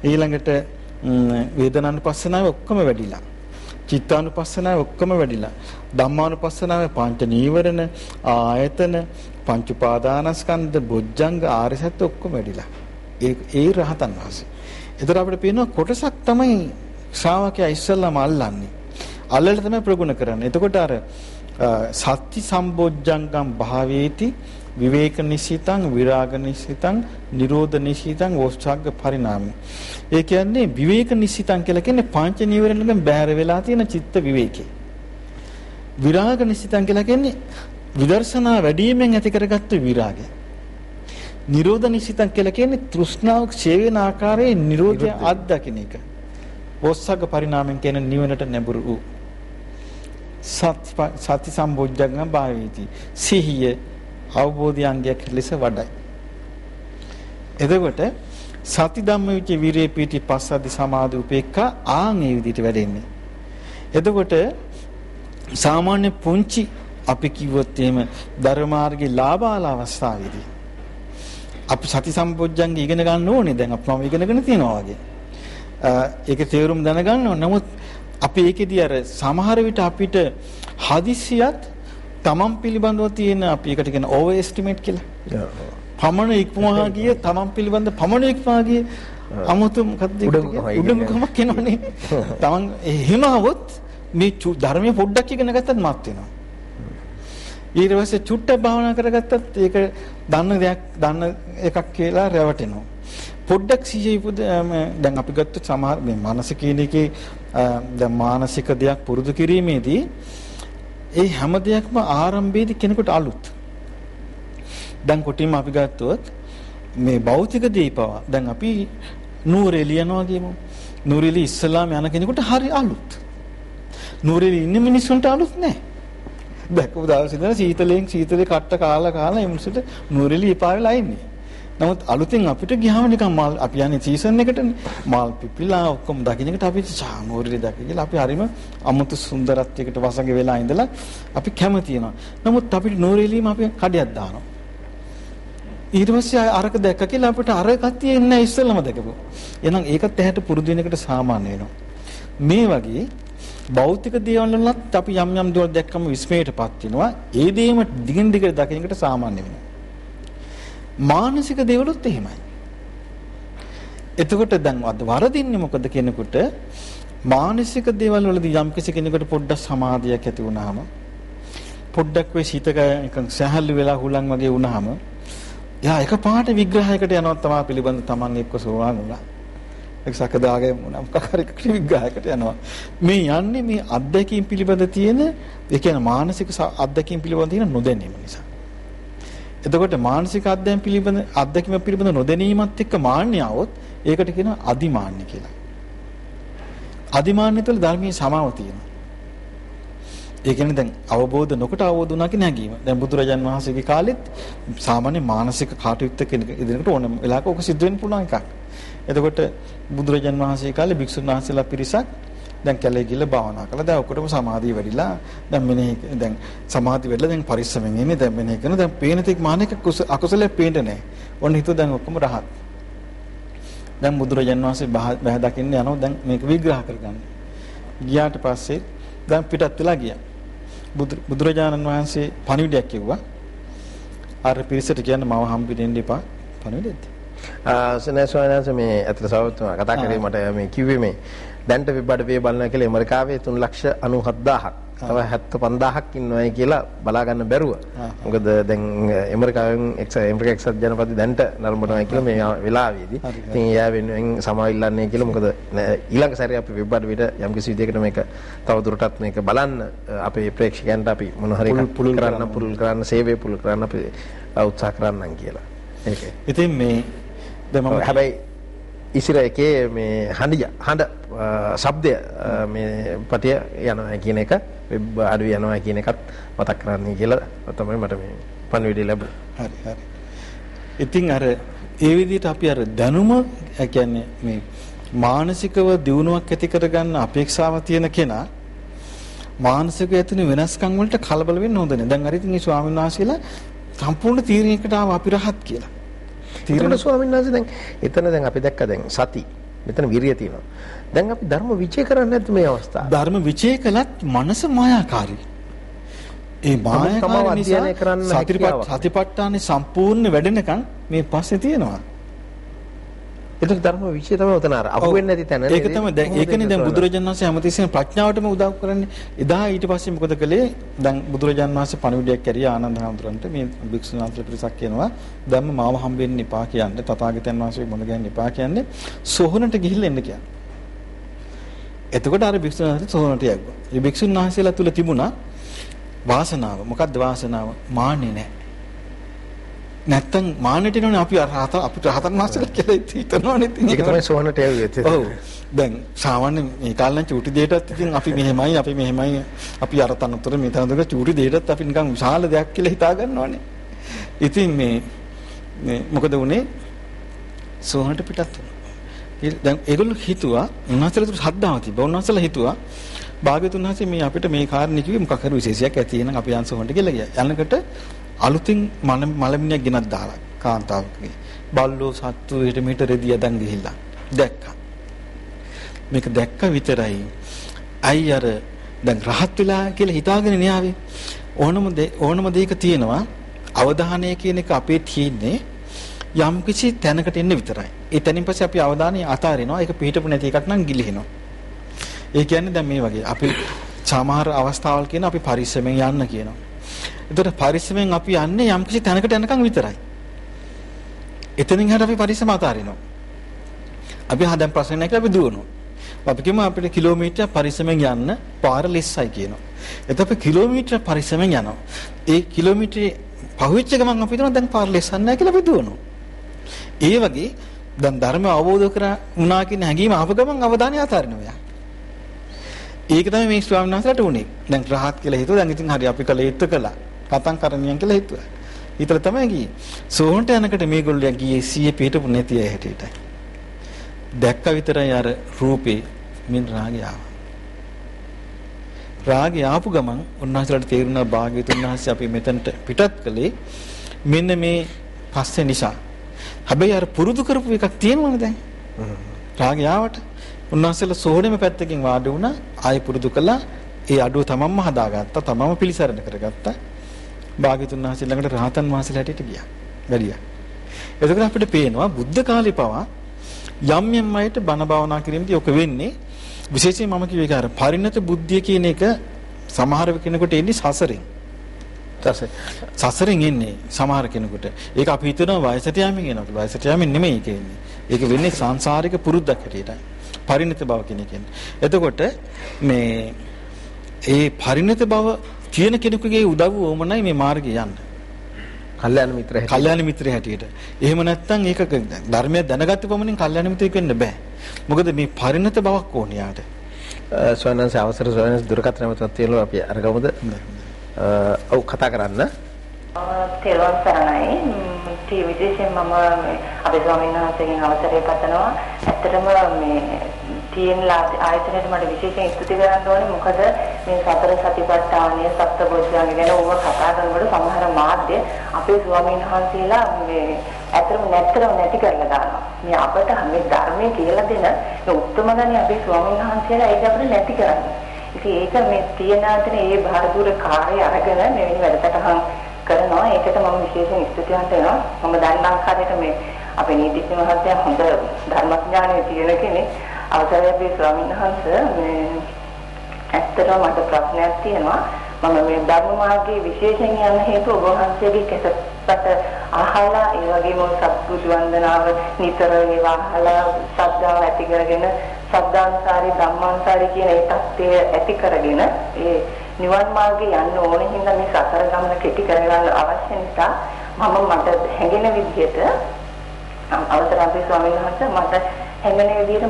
ඊළඟට වේදනානුපස්සනාව ඔක්කොම වැඩිලා. චිත්තානුපස්සනාව ඔක්කොම වැඩිලා. ධම්මානුපස්සනාව පංච නීවරණ, ආයතන, පංච උපාදානස්කන්ධ, බොජ්ජංග, ආරිසත් ඔක්කොම වැඩිලා. ඒ ඒ රහතන් වහන්සේ. ඒතර අපිට පේනවා කොටසක් තමයි ශ්‍රාවකයා ඉස්සල්ලාම අල්ලන්නේ. අල්ලලා තමයි ප්‍රගුණ කරන්නේ. එතකොට අර සත්‍ති සම්බොජ්ජංගම් භාවේති විවේක නිසිතං විරාග නිසිතං නිරෝධ නිසිතං වෝස්සග්ග පරිණාමය. ඒ කියන්නේ විවේක නිසිතං කියලා කියන්නේ පංච නීවරණයෙන් බැහැර වෙලා තියෙන චිත්ත විවේකේ. විරාග නිසිතං කියලා කියන්නේ විදර්ශනා වැඩිමෙන් ඇති කරගත්ත විරාගය. නිරෝධ නිසිතං කියලා කියන්නේ තෘෂ්ණාව ක්ෂය වෙන ආකාරයේ නිරෝධය අත්දකින්න එක. වෝස්සග්ග පරිණාමයෙන් කියන නිවනට නැඹුරු වූ සති සම්බොජ්ජංගම් භාවීති. සිහිය අවබෝධයංගයක් ලෙස වඩයි. එතකොට සති ධම්මවිච විරේ පීටි පස්සද්ධි සමාධි උපේක්ඛා ආන් ඒ විදිහට වැඩෙන්නේ. එතකොට සාමාන්‍ය පුංචි අපි කිව්වොත් එහෙම ධර්මාර්ගේ ලාභාල අවස්ථාවේදී අපි සති සම්පොඥංග ඉගෙන ගන්න ඕනේ දැන් අපි මම ඉගෙනගෙන තියෙනවා වගේ. ඒකේ තේරුම දැනගන්න ඕන. නමුත් අපි ඒකෙදී අර සමහර විට අපිට හදිස්සියත් තමන් පිළිබඳව තියෙන අපි ඒකට කියන ඕවර් එස්ටිමේට් කියලා. පමණ ඉක්මවා ගිය තමන් පිළිබඳ පමණ ඉක්මවා ගිය අමුතු මොකක්ද උඩඟුකමක් එනවනේ. තමන් එහෙම આવොත් මේ ධර්මයේ පොඩ්ඩක් ඉගෙන ගත්තත් මත් වෙනවා. ඊට පස්සේ චුට්ටක් භාවනා කරගත්තත් ඒක දන්න දෙයක් දන්න එකක් කියලා රැවටෙනවා. පොඩ්ඩක් සීයේ පුද දැන් අපි ගත්ත සමහර මේ මානසික කීනකේ දැන් මානසික දෙයක් පුරුදු කිරීමේදී ඒ හැම දෙයක්ම ආරම්භයේදී කෙනෙකුට අලුත්. දැන් කොටින්ම අපි ගත්තොත් මේ භෞතික දීපව දැන් අපි නූරේ ලියනවා කියමු. නූරේලි ඉස්සලාම යන කෙනෙකුට හරි අලුත්. නූරේලි ඉන්න මිනිස්සුන්ට අලුත් නැහැ. දැක්කපු දවසේ ඉඳලා සීතලෙන් සීතලේ කට්ට කාලා කාලා ඒ මිනිස්සුන්ට නූරේලි එපා වෙලා ඉන්නේ. නමුත් අලුතෙන් අපිට ගියාම නිකන් මල් අපි යන්නේ සීසන් එකටනේ. මල් පිපිලා ඔක්කොම දකින්නකට අපි චානෝරිලි දැක කියලා අපි හරිම අමුතු සුන්දරත්වයකට වසඟ වෙලා ඉඳලා අපි කැමති වෙනවා. නමුත් අපිට නෝරෙලිම අපි කඩයක් දානවා. ඊට පස්සේ අරක දැක්ක කියලා අපිට අර කතිය එන්නේ ඉස්සෙල්ලම දැකපු. එහෙනම් ඒකත් ඇහැට පුරුදු වෙන එකට සාමාන්‍ය වෙනවා. මේ වගේ භෞතික දේවල් වලත් අපි යම් යම් දේවල් දැක්කම විස්මයටපත් වෙනවා. ඒ දේම දිගින් දිගට දකින්නකට සාමාන්‍ය වෙනවා. මානසික දේවලුත් එහෙමයි. එතකොට දැන් වරදින්නේ මොකද කෙනෙකුට මානසික දේවල් වලදී යම් කිසි කෙනෙකුට පොඩ්ඩක් සමාධියක් ඇති වුනහම පොඩ්ඩක් වෙ සිතක නිකන් සහැල්ලු වෙලා හුලං වගේ වුනහම එයා එකපාරට විග්‍රහයකට යනවා තමයි පිළිබඳ Taman එක්ක සෝවාන් වුණා. ඒක සකදාගේ මොනම් කකාරික විග්‍රහයකට යනවා. මේ යන්නේ මේ අත්දැකීම් පිළිබඳ තියෙන ඒ කියන්නේ මානසික අත්දැකීම් පිළිබඳ තියෙන නොදැනීම නිසා. එතකොට මානසික අධ්‍යයන පිළිබඳ අත්දැකීම පිළිබඳ නොදැනීමත් එක්ක මාන්නය આવොත් ඒකට කියනවා අදිමාන්‍ය කියලා. අදිමාන්‍ය තුළ ධර්මයේ සමාව තියෙනවා. ඒ කියන්නේ දැන් අවබෝධ නොකොට අවබෝධ වුණා කියන හැඟීම. දැන් බුදුරජාන් වහන්සේගේ කාලෙත් සාමාන්‍ය මානසික කටයුත්ත කෙනෙක් ඉදිරියට ඕන වෙලාවක ඔක සිද්ධ වෙන්න පුළුවන් එකක්. එතකොට බුදුරජාන් වහන්සේ කාලේ භික්ෂුන් වහන්සේලා පිරිසක් දැන් කැලේ ගිහලා භාවනා කළා. දැන් ඔක්කොටම සමාධිය වැඩිලා දැන් මෙනෙහි දැන් සමාධිය වැඩිලා දැන් පරිස්සමෙන් ඉන්නේ. දැන් මෙනෙහි කරන දැන් පේන තෙක් මානසික අකුසලයේ පේන්නේ නැහැ. ඔන්න හිතුව දැන් ඔක්කොම රහත්. දැන් බුදුරජාන් වහන්සේ බහ දකින්න යනවා දැන් මේක විග්‍රහ කරගන්න. ගියාට පස්සේ දැන් පිටත් වෙලා ගියා. බුදුරජාණන් වහන්සේ පණිවිඩයක් කිව්වා. අර පිරිසට කියන්න මව හම්බෙන්න එපා පණිවිඩෙත්. ආ සනේ සෝනන්ස මේ අතට සවතුමා කතා කරේ මට මේ කිව්වේ මේ දැන්ට වෙබ්බඩ වේ බලනවා කියලා ඇමරිකාවේ 397000ක් තව 75000ක් ඉන්නවයි කියලා බලා ගන්න බැරුව. මොකද දැන් ඇමරිකාවෙන් ඇමරිකා එක්සත් ජනපති දැන්ට නරඹනවා කියලා මේ වෙලාවේදී. ඉතින් එයා වෙනුවෙන් සමාවිල්ලන්නේ කියලා මොකද ඊළඟ සැරේ අපි වෙබ්බඩ විතර යම් කිසි විදිහකට මේක තව දුරටත් මේක බලන්න අපේ ප්‍රේක්ෂකයන්ට අපි මොන හරි පුළුල් කරන්න පුළුල් කරන්න සේවය පුළුල් කරන්න අපි උත්සාහ කරන්නම් කියලා. ඒකයි. ඉතින් මේ දැන් මම හැබැයි ඉසිර එකේ මේ හඬ හඬ ශබ්දය මේ පටිය යනවා කියන එක වෙබ් අඩුව යනවා කියන එකත් මතක් කරන්නේ කියලා තමයි මට මේ පණිවිඩය ලැබුණේ. හරි හරි. ඉතින් අර ඒ විදිහට අපි අර දැනුම කියන්නේ මේ මානසිකව දියුණුවක් ඇති කරගන්න අපේක්ෂාව තියෙන කෙනා මානසික ඇතින වෙනස්කම් වලට කලබල වෙන්න හොඳ නැහැ. දැන් අර ඉතින් මේ ස්වාමීන් වහන්සේලා සම්පූර්ණ තීරණයකට ආව අපි රහත් කියලා. තීරණ ස්වාමීන් වහන්සේ දැන් එතන දැන් අපි දැක්ක දැන් සති මෙතන විරිය තියෙනවා. දැන් අපි ධර්ම විචය කරන්නේ නැද්ද මේ අවස්ථාව? ධර්ම විචය කළත් මනස මායාකාරී. ඒ මායාකාරී නිසා සතිපට්ඨානේ සම්පූර්ණ වැඩෙනකන් මේ පස්සේ තියෙනවා. ඒක ධර්ම විශ්ය තමයි උතන අර අහු වෙන්නේ නැති තැන? ඒක තමයි දැන් ඒකනේ දැන් බුදුරජාණන් වහන්සේ හැමතිස්සෙම ප්‍රඥාවටම උදව් කරන්නේ. එදා ඊට පස්සේ මොකද කළේ? දැන් බුදුරජාණන් වහන්සේ පණිවිඩයක් කැරිය ආනන්ද හැඳුරන්ට මේ භික්ෂුන් වහන්සේ පිරිසක් කියනවා ධම්ම මාව හම්බෙන්න එපා කියන්නේ. තථාගතයන් වහන්සේ මොන ගහන්න එපා කියන්නේ. සෝහනට ගිහිල්ලා එන්න කියන්නේ. එතකොට අර භික්ෂුන් වහන්සේ සෝහනට යග්ගා. මේ භික්ෂුන් වහන්සේලා තුල තිබුණා වාසනාව. මොකක්ද වාසනාව? මාන්නේ නැහැ. නැත්තම් මානෙට එනෝනේ අපි රහත අපිට රහතන් වහන්සේලා කියලා හිතනවනේ ඉතින් ඒක තමයි සෝහනට යන්නේ. ඔව්. දැන් සාමාන්‍ය මේ කාලේ චූටි දෙයටත් ඉතින් අපි මෙහෙමයි අපි මෙහෙමයි අපි අර තනතුර මේ තනතුර චූටි දෙයටත් අපි නිකන් විශාල දෙයක් කියලා හිතා ගන්නවනේ. ඉතින් මේ මොකද වුනේ සෝහනට පිටත්. දැන් ඒගොල්ලෝ හිතුවා උන්වහන්සේලා ශ්‍රද්ධාව තිබ්බා. උන්වහන්සේලා හිතුවා භාග්‍යතුන් වහන්සේ මේ අපිට මේ කාරණේ කිව්වේ මොකක් හරි විශේෂයක් ඇති වෙනනම් අපි යන් සෝහනට කියලා ගියා. යනකොට අලුතින් මලමිණියක් ගෙනත් දාලා කාන්තාවකගේ. බල්ලෝ සත්තු ඊට මීට රෙදි යදන් ගිහිල්ලා දැක්කා. මේක දැක්ක විතරයි. අයි අර දැන් රහත් වෙලා කියලා හිතාගෙන න්යාවේ ඕනම ඕනම දෙයක තියෙනවා අවධානය කියන එක අපේ තියෙන්නේ යම් කිසි තැනකට එන්න විතරයි. ඒ තැනින් පස්සේ අපි අවධානය අතාරිනවා. ඒක පිටපු නැති එකක් නම් ගිලිහෙනවා. ඒ කියන්නේ දැන් මේ වගේ අපි සමහර අවස්ථාවල් කියන අපි පරිස්සමෙන් යන්න කියනවා. එතකොට පරිස්සමෙන් අපි යන්නේ යම් කිසි තැනකට යනකම් විතරයි. එතනින් හරිය අපි පරිස්සම අතාරිනවා. අපි හදන් ප්‍රශ්න නැහැ කියලා අපි දුවනවා. අපි කියමු අපිට කිලෝමීටර් පරිස්සමෙන් යන්න පාර ලෙස්සයි කියනවා. එතකොට අපි කිලෝමීටර් පරිස්සමෙන් යනවා. ඒ කිලෝමීටරේ පහුවෙච්ච ගමන් අපි හිතනවා දැන් පාර ලෙස්සන්නේ නැහැ කියලා අපි දුවනවා. ඒ වගේ දැන් ධර්ම අවබෝධ කර වුණා කියන හැඟීම ආව ගමන් අවධානය අතාරිනවා. ඒක තමයි මේ ස්වාමීන් වහන්සේලාට උනේ. දැන් රහත් කියලා හිතුවා. දැන් ඉතින් හරි අපි කළ යුත්තේ කළා. කතං කරණියන් කියලා හිතුවා. ඊතල තමයි ගියේ. සෝහන්ට යනකොට මේගොල්ලෝ ගියේ සීයේ පිටපු නැති අය හැටියටයි. දැක්ක විතරයි අර රූපේ මින් රාගය ආවා. රාගය ආපු ගමන් උන්වහන්සේලාට තේරුණා භාග්‍යතුන් වහන්සේ අපි මෙතනට පිටත් කළේ මෙන්න මේ පස්සේ නිසා. හැබැයි අර පුරුදු කරපු එකක් තියෙනවනේ දැන්. රාගය ආවට උන්වහන්සේලා සෝහනෙම පැත්තකින් වාඩි වුණා ආයෙ පුරුදු කළා ඒ අඩුව තමන්ම හදාගත්තා තමන්ම පිළිසරණ කරගත්තා භාග්‍යතුන් වහන්සේ ළඟට රහතන් වහන්සේලා හැටියට ගියා වැඩියා එතකොට අපිට පේනවා බුද්ධ කාලේ පවා යම් යම් අයට බණ භාවනා කිරීමේදී ඔක වෙන්නේ විශේෂයෙන් මම කිව්වේ ඒක අර පරිණත බුද්ධිය කියන එක සමහර කෙනෙකුට එන්නේ සසරෙන් සසරෙන් එන්නේ සමහර කෙනෙකුට. ඒක අපි හිතනවා වයසට යෑමෙන් එනවා. වයසට යෑමෙන් නෙමෙයි ඒක එන්නේ. ඒක වෙන්නේ සංසාරික පුරුද්දක් හැටියටයි. පරිණත බව කියන කියන්නේ. එතකොට මේ ඒ පරිණත බව කියන කෙනෙකුගේ උදව්ව ඕමනයි මේ මාර්ගය යන්න. කල්යාණ මිත්‍ර හැටියට. කල්යාණ මිත්‍ර හැටියට. එහෙම නැත්නම් ඒක ධර්මය දැනගත්ත පමණින් කල්යාණ මිත්‍රෙක් වෙන්න බෑ. මොකද මේ පරිණත බවක් ඕනේ යාට. සොයනන්ස අවසර සොයනන්ස දුරකථන නැවතත් තියෙනවා අපි අරගමුද? ඔව් කතා කරන්න. තෙරුවන් සරණයි. ටී විදේශයෙන් මම අපේ ස්වාමීන් වහන්සේගෙන් අවසරය පතනවා. ඇත්තටම මේ තියෙන ආයතනයට මට විශේෂයෙන් ස්තුති කරන්න ඕනේ මොකද මේ සතර සතිපට්ඨානය සප්තබෝධියන් ගැන ඕව කතා කරනකොට සමහර මාධ්‍ය අපේ ස්වාමීන් වහන්සේලා මේ ඇත්තටම නැත්තරම නැති කරලා දානවා. මේ අපට මේ ධර්මයේ කියලා දෙන මේ උත්තම ගණේ අපේ ස්වාමීන් වහන්සේලා ඒක අපිට නැති කරන්නේ. ඉතින් ඒක මේ තියෙන අතර ඒ භාරපූර කාර්යය අරගෙන මෙවැනි වැඩසටහන් කරනවා. ඒකට මම විශේෂයෙන් ස්තුතිවන්ත වෙනවා. මම දන්න ආකාරයට මේ අපේ නීතිඥ මහත්තයා හොඳ ධර්මඥානය තියෙන කෙනෙක්. අවසරයි අපේ ස්වාමීන් වහන්සේ මේ ඇත්තටම මට ප්‍රශ්නයක් තියෙනවා. මම මේ ධර්ම මාර්ගයේ විශේෂයෙන් යන හේතුව ඔබ වහන්සේගේ කැසට් අහලා ඒ වගේම සත්පුරුෂ වන්දනාව නිතර ඒවා අහලා ශ්‍රද්ධාව ඇති කරගෙන සද්ධාන්සාරි ධම්මාන්සාරි කියන ඒ தත්ත්වය ඇති කරගෙන ඒ නිවන් මාර්ගේ යන්න ඕනේ හින්දා මේ සතර ගමන කෙටි කරගන්න අවශ්‍ය නිසා මම මට හැඟෙන විදිහට අවසර අපේ ස්වාමීන් වහන්සේ මට හැඟෙන විදිහට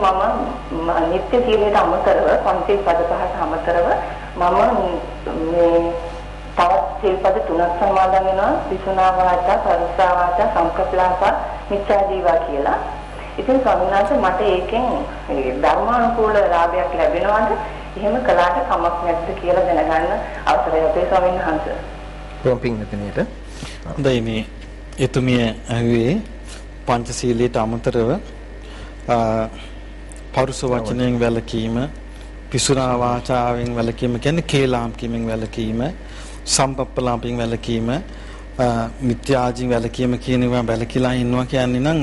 මම නිත්‍ය සීලයට අමතරව පන්සිල් පද පහට අමතරව මම මේ තවත් සිල්පද තුනක් සමාදන් වෙනවා විසුනා වාචා පරිසා වාචා සංකප්පලාප මිච්ඡා ජීවා කියලා. ඉතින් ස්වාමීන් වහන්සේ මට ඒකෙන් ධර්මානුකූල ලාභයක් ලැබෙනවද? එහෙම කළාට කමක් නැද්ද කියලා දැනගන්න අවසරයි අපේ ස්වාමීන් වහන්සේ. කොහොම පින්විතනේට. හොඳයි මේ එතුමිය ඇහුවේ පංචශීලයට අමතරව පරුස වචනයෙන් වැළකීම, පිසුනා වාචාවෙන් වැළකීම කියන්නේ කේලාම් කීමෙන් වැළකීම, සම්පප්පලාපෙන් වැළකීම, මිත්‍යාජින් වැළකීම කියන ඒවා වැළකීලා ඉන්නවා කියන්නේ නම්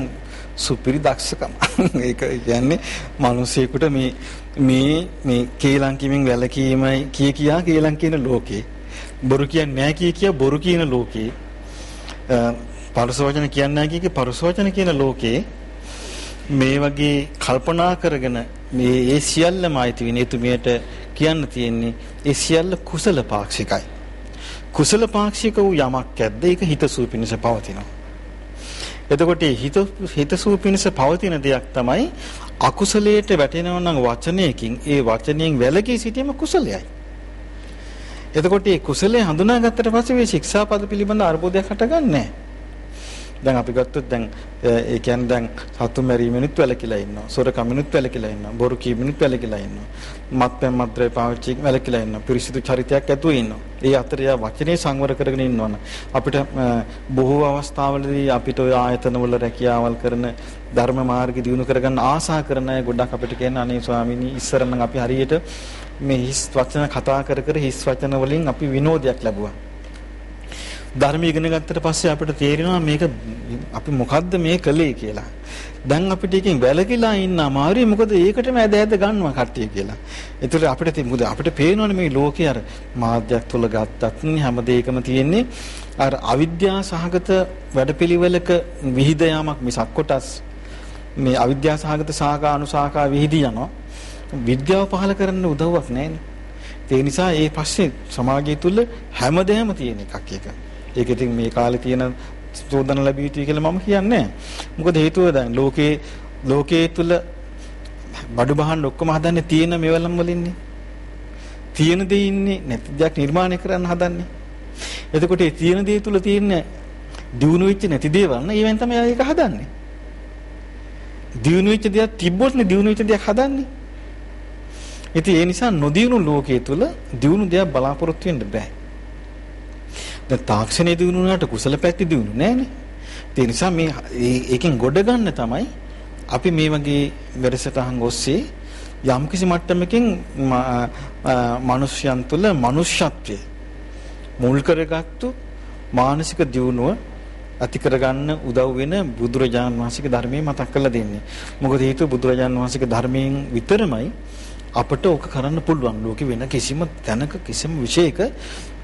සුපිරි දක්ෂකම. ඒක කියන්නේ මිනිසෙකුට මේ මේ මේ කේලම් කීමෙන් වැළකීමයි කිය කියා කේලම් කියන ලෝකේ. බොරු කියන්නේ නැහැ කිය කියා බොරු කියන ලෝකේ. පරුස වචන කියන්නේ නැහැ කිය පරුස වචන කියන ලෝකේ මේ වගේ කල්පනා කරගෙන මේ ඒ සියල්ලම අයිති විනේතුමියට කියන්න තියෙන්නේ ඒ සියල්ල කුසල පාක්ෂිකයි. කුසල පාක්ෂික වූ යමක් ඇද්ද ඒක හිතසූ පිණිස පවතිනවා. එතකොට හිත හිතසූ පිණිස පවතින දෙයක් තමයි අකුසලයට වැටෙනවා නම් වචනයකින් ඒ වචනයෙන් වැළකී සිටීම කුසලයයි. එතකොට මේ කුසලය හඳුනාගත්තට පස්සේ මේ ශික්ෂාපද පිළිබඳ අර්බුදයක් හටගන්නේ නැහැ. දැන් අපි ගත්තොත් දැන් ඒ කියන්නේ දැන් සතු මැරීමෙනුත් වැළකීලා ඉන්නවා. සොර කමිනුත් වැළකීලා ඉන්නවා. බොරු කීමෙනුත් වැළකීලා ඉන්නවා. මත්පැන් මත්ද්‍රව්‍ය පාවිච්චි වැළකීලා ඉන්නවා. පිරිසිදු චරිතයක් ඇතුව ඉන්නවා. ඒ අතරේ වචනේ සංවර කරගෙන ඉන්නවනේ. අපිට බොහෝ අවස්ථාවලදී අපිට ඔය ආයතනවල රැකියාවල් කරන ධර්ම මාර්ගය දියුණු කරගන්න ආසා කරන අය ගොඩක් අපිට කියන අනේ ස්වාමීනි ඉස්සර නම් අපි හරියට මේ හිස් වචන කතා කර කර හිස් වචන වලින් අපි විනෝදයක් ලැබුවා. ධර්ම ඉගෙන ගත්තට පස්සේ අපිට තේරෙනවා මේක අපි මොකද්ද මේ කළේ කියලා. දැන් අපිට එකෙන් වැළකීලා ඉන්න අමාරුයි මොකද ඒකටම ඇද ඇද ගන්නවා කට්ටිය කියලා. ඒතර අපිට මොකද අපිට පේනවනේ මේ ලෝකේ අර මාධ්‍යයක් තුල ගත්තත් හැම දෙයකම තියෙන්නේ අර අවිද්‍යා සහගත වැඩපිළිවෙලක විහිද යාමක් මිසක් කොටස් මේ අවිද්‍යා සහගත සාකා අනුසාකා විහිදී යනවා. විද්‍යාව පහල කරන්න උදව්වක් නැහැ. ඒ නිසා ඒ පස්සේ සමාජය තුල හැමදේම තියෙන එකක් ඒක. ඒක ඉතින් මේ කාලේ තියෙන චෝදන ලැබිය යුතුයි කියලා මම කියන්නේ මොකද හේතුව දැන් ලෝකේ ලෝකයේ තුල බඩු බහන්න ඔක්කොම හදන්නේ තියෙන මෙවලම් වලින්නේ. තියෙන දේ ඉන්නේ නැති දෙයක් නිර්මාණය කරන්න හදන්නේ. එතකොට ඒ තියෙන දේ තුල තියෙන දියුණු වෙච්ච නැති දේවල් නේ ඒවෙන් තමයි ඒක හදන්නේ. දියුණු වෙච්ච දෙයක් තිබ්බොත් නේ දියුණු වෙච්ච දෙයක් හදන්නේ. ඉතින් ඒ නිසා නොදියුණු ලෝකයේ තුල දියුණු දෙයක් බලාපොරොත්තු වෙන්න බෑ. දැන් තාක්ෂණය දිනු වුණාට කුසල පැත්ත දිනු නෑනේ. ඒ නිසා මේ ඒකෙන් ගොඩ ගන්න තමයි අපි මේ වගේ වැඩසටහන් ඔස්සේ යම්කිසි මට්ටමකින් මිනිස්යන් තුළ මනුෂ්‍යත්වය මුල් කරගත්තු මානසික දියුණුව ඇති කරගන්න උදව් වෙන බුදුරජාණන් වහන්සේගේ ධර්මයේ මතක් කරලා දෙන්නේ. මොකද හේතුව බුදුරජාණන් වහන්සේගේ ධර්මයෙන් විතරමයි අපට ඕක කරන්න පුළුවන්. ලෝකෙ වෙන කිසිම තැනක කිසිම විශේෂයක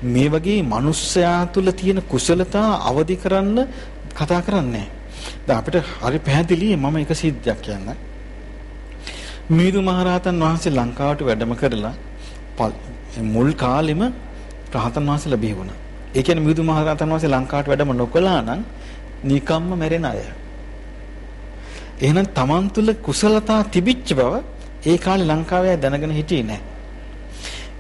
මේ වගේ මිනිස්සයා තුළ තියෙන කුසලතා අවදි කරන්න කතා කරන්නේ නැහැ. අපිට හරි පැහැදිලි මම එක සිද්ධියක් කියන්න. මිහිඳු මහරහතන් වහන්සේ ලංකාවට වැඩම කරලා මුල් කාලෙම රහතන් වහන්සේ ලැබී වුණා. ඒ කියන්නේ මිහිඳු මහරහතන් වහන්සේ ලංකාවට වැඩම නොකළා නම් නිකම්ම මැරෙන අය. එහෙනම් Taman තුල කුසලතා තිබිච්ච බව ඒ කාලේ ලංකාවේ අය දැනගෙන හිටියේ නැහැ.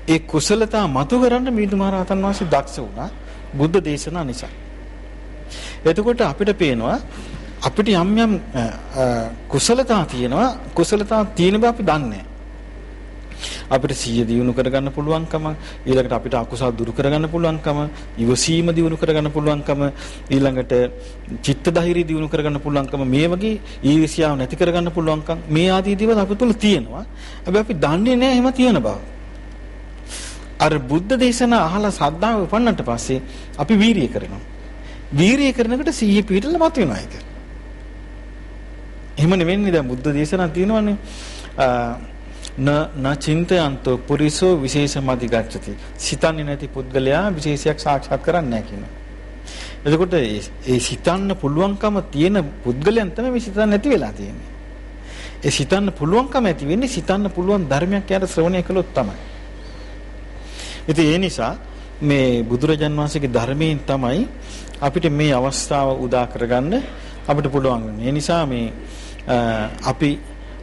ඒ කුසලතා මතු කරන්න මිහිඳු මහ රහතන් වහන්සේ දක්ෂ වුණා බුද්ධ දේශනා නිසා. එතකොට අපිට පේනවා අපිට යම් යම් කුසලතා තියෙනවා. කුසලතා තියෙන බව අපි දන්නේ අපිට සිහිය දියුණු කරගන්න පුළුවන්කම ඊළඟට අපිට අකුසල් දුරු කරගන්න පුළුවන්කම ඉවසීම දියුණු කරගන්න පුළුවන්කම ඊළඟට චිත්ත ධෛර්යය දියුණු කරගන්න පුළුවන්කම මේ වගේ ඊර්ෂ්‍යාව නැති කරගන්න පුළුවන්කම මේ ආදී දේවල් අපිට තුල තියෙනවා. හැබැයි අපි දන්නේ නැහැ එහෙම තියෙන බව. අර බුද්ධ දේශනා අහලා සද්ධාව උපන්නට පස්සේ අපි වීරිය කරනවා වීරිය කරනකොට සිහිය පිටලා මත වෙනවා ඒක එහෙම නෙවෙන්නේ දැන් බුද්ධ දේශනා තියෙනවනේ න න චින්තයන්තෝ පුරිසෝ විශේෂමදි ගච්ඡති. සිතන්නේ නැති පුද්ගලයා විශේෂයක් සාක්ෂාත් කරන්නේ නැහැ කියනවා. එතකොට ඒ සිතන්න පුළුවන්කම තියෙන පුද්ගලයන් තමයි මේ සිතන්න නැති වෙලා තියෙන්නේ. ඒ සිතන්න පුළුවන්කම ඇති වෙන්නේ සිතන්න පුළුවන් ධර්මයක් යාට ශ්‍රවණය කළොත් තමයි. ඉතින් ඒ නිසා මේ බුදුරජාන් වහන්සේගේ ධර්මයෙන් තමයි අපිට මේ අවස්ථාව උදා කරගන්න අපිට පුළුවන් වෙන්නේ. ඒ නිසා මේ අපි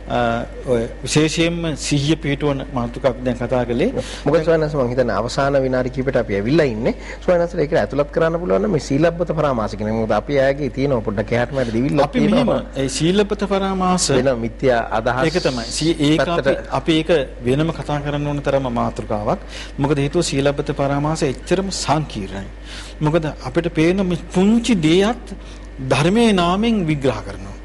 ඔය විශේෂයෙන්ම සිහිය පිටවන මාතෘකාවක් දැන් කතා කළේ. මොකද සවනස මම හිතන්නේ අවසාන විනාඩි කිහිපෙට අපි ඇවිල්ලා ඉන්නේ. සවනසට ඒක ඇතුළත් කරන්න පුළුවන් නම් මේ සීලබ්බත පරාමාස කියන මොකද අපි ආගේ තියෙනවා පොඩ්ඩක් එහාට මෙහාට දිවිල්ල අපි මෙහෙම ඒ සීලබ්බත පරාමාස වෙන මිත්‍යා අදහස් ඒක තමයි. ඒක අපි ඒක වෙනම කතා කරන්න ඕන තරම මාතෘකාවක්. මොකද හේතුව සීලබ්බත පරාමාස එච්චරම සංකීර්ණයි. මොකද අපිට පේන පුංචි දෙයක් ධර්මයේ නාමයෙන් විග්‍රහ කරනවා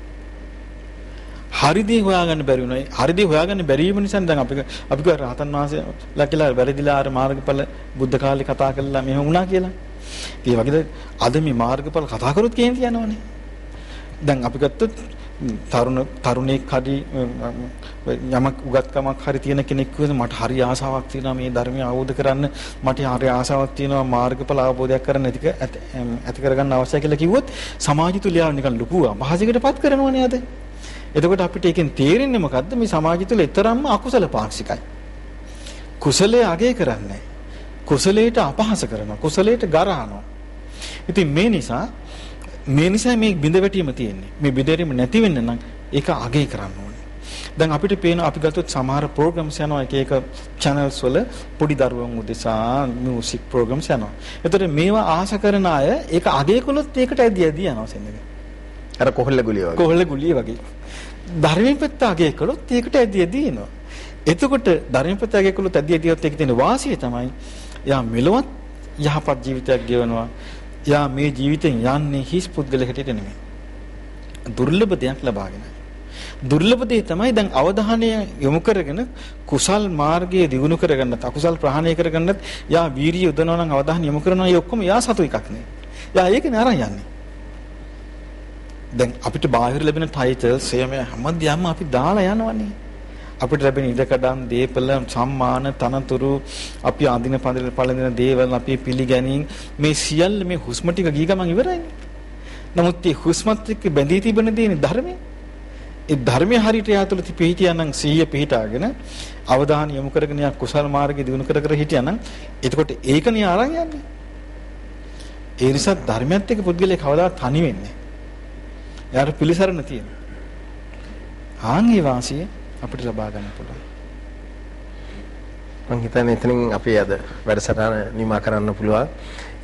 හරිදී හොයාගන්න බැරි වුණා. හරිදී හොයාගන්න බැරි වීම නිසා දැන් අපි අපි කිව්වා රහතන් වහන්සේලා කියලා වැරදිලා අර මාර්ගඵල බුද්ධ කාලේ කතා කළා මෙහෙම වුණා කියලා. ඒ වගේද අද මේ මාර්ගඵල කතා කරොත් කේන්ති යනවනේ. දැන් අපි ගත්තොත් තරුණ තරුණෙක් හරි යමක් උගත්කමක් හරි තියෙන කෙනෙක් වුණා මට හරි ආසාවක් තියෙනවා මේ ධර්මය අවබෝධ කරන්න මට හරි ආසාවක් තියෙනවා මාර්ගඵල අවබෝධයක් කරන්න ඇති ඇති කරගන්න අවශ්‍යයි කියලා කිව්වොත් සමාජය තුල යා නිකන් ලොකු අපහාසයකටපත් කරනවනේ අද. එතකොට අපිට ඒකෙන් තේරෙන්නේ මොකද්ද මේ සමාජය තුළ ඊතරම්ම අකුසල පාක්ෂිකයි. කුසලයේ අගය කරන්නේ කුසලයට අපහාස කරනවා. කුසලයට ගරහනවා. ඉතින් මේ නිසා මේ නිසා මේ බිඳ වැටීම තියෙන්නේ. මේ බිඳවීම නැති වෙන්න නම් ඒක අගය කරන්න ඕනේ. දැන් අපිට පේන අපි ගත්තොත් සමහර ප්‍රෝග්‍රෑම්ස් යනවා එක එක channels වල පොඩි දරුවන් උදෙසා මියුසික් ප්‍රෝග්‍රෑම්ස් යනවා. එතකොට මේවා ආශ කරන අය ඒක අගය කළොත් ඒකට ඇදී ඇදී යනවා සෙන්නක. අර කොහොල්ල ගුලිය වගේ. කොහොල්ල ගුලිය වගේ. ධර්මයෙන් පැත්ත අගය කළොත් ඒකට ඇදී ඇදී එනවා. එතකොට ධර්මයෙන් පැත්ත අගය කළොත් ඇදී ඇදීවත් ඒකේ තියෙන වාසිය තමයි යා මෙලොවත් යහපත් ජීවිතයක් ගෙවනවා. යා මේ ජීවිතෙන් යන්නේ හිස් පුද්ගලයෙකුට නෙමෙයි. දුර්ලභ දෙයක් ලබාගෙන. දුර්ලභ දේ තමයි දැන් අවධානය යොමු කරගෙන කුසල් මාර්ගයේ දියුණු කරගන්නත් අකුසල් ප්‍රහාණය කරගන්නත් යා වීරිය යොදනවා නම් අවධානය යොමු කරනවා ඒ ඔක්කොම යා සතු එකක් නේ. යා ඒකනේ අරන් යන්නේ. දැන් අපිට බාහිර ලැබෙන ටයිටල්ස් එයම හැමදේම අපි දාලා යනවනේ. අපිට ලැබෙන ඉඩකඩම්, දීපල, සම්මාන, තනතුරු, අපි අඳින පඳින පළඳින දේවල්, අපි පිළිගැනීම් මේ සියල්ල මේ හුස්ම ටික ගිය ගමන් ඉවරයිනේ. නමුත් මේ හුස්මත් එක්ක බැඳී තිබෙන දේනේ ධර්මය. ඒ ධර්මයේ හරියට යාතුල පිහිටියානම් සිහිය පිහිටාගෙන අවධානය යොමු කරගෙන යා කුසල් මාර්ගය දිනු කර කර හිටියානම් එතකොට ඒකනේ අරන් යන්නේ. ඒ නිසා ධර්මයත් එක්ක පුද්ගලයා කවදාවත් තනි වෙන්නේ එයාට පිළිසරණ තියෙනවා. ආන්ගේ වාසිය අපිට ලබා ගන්න පුළුවන්. මම හිතන්නේ එතනින් අපි අද වැඩසටහන නිමා කරන්න පුළුවන්.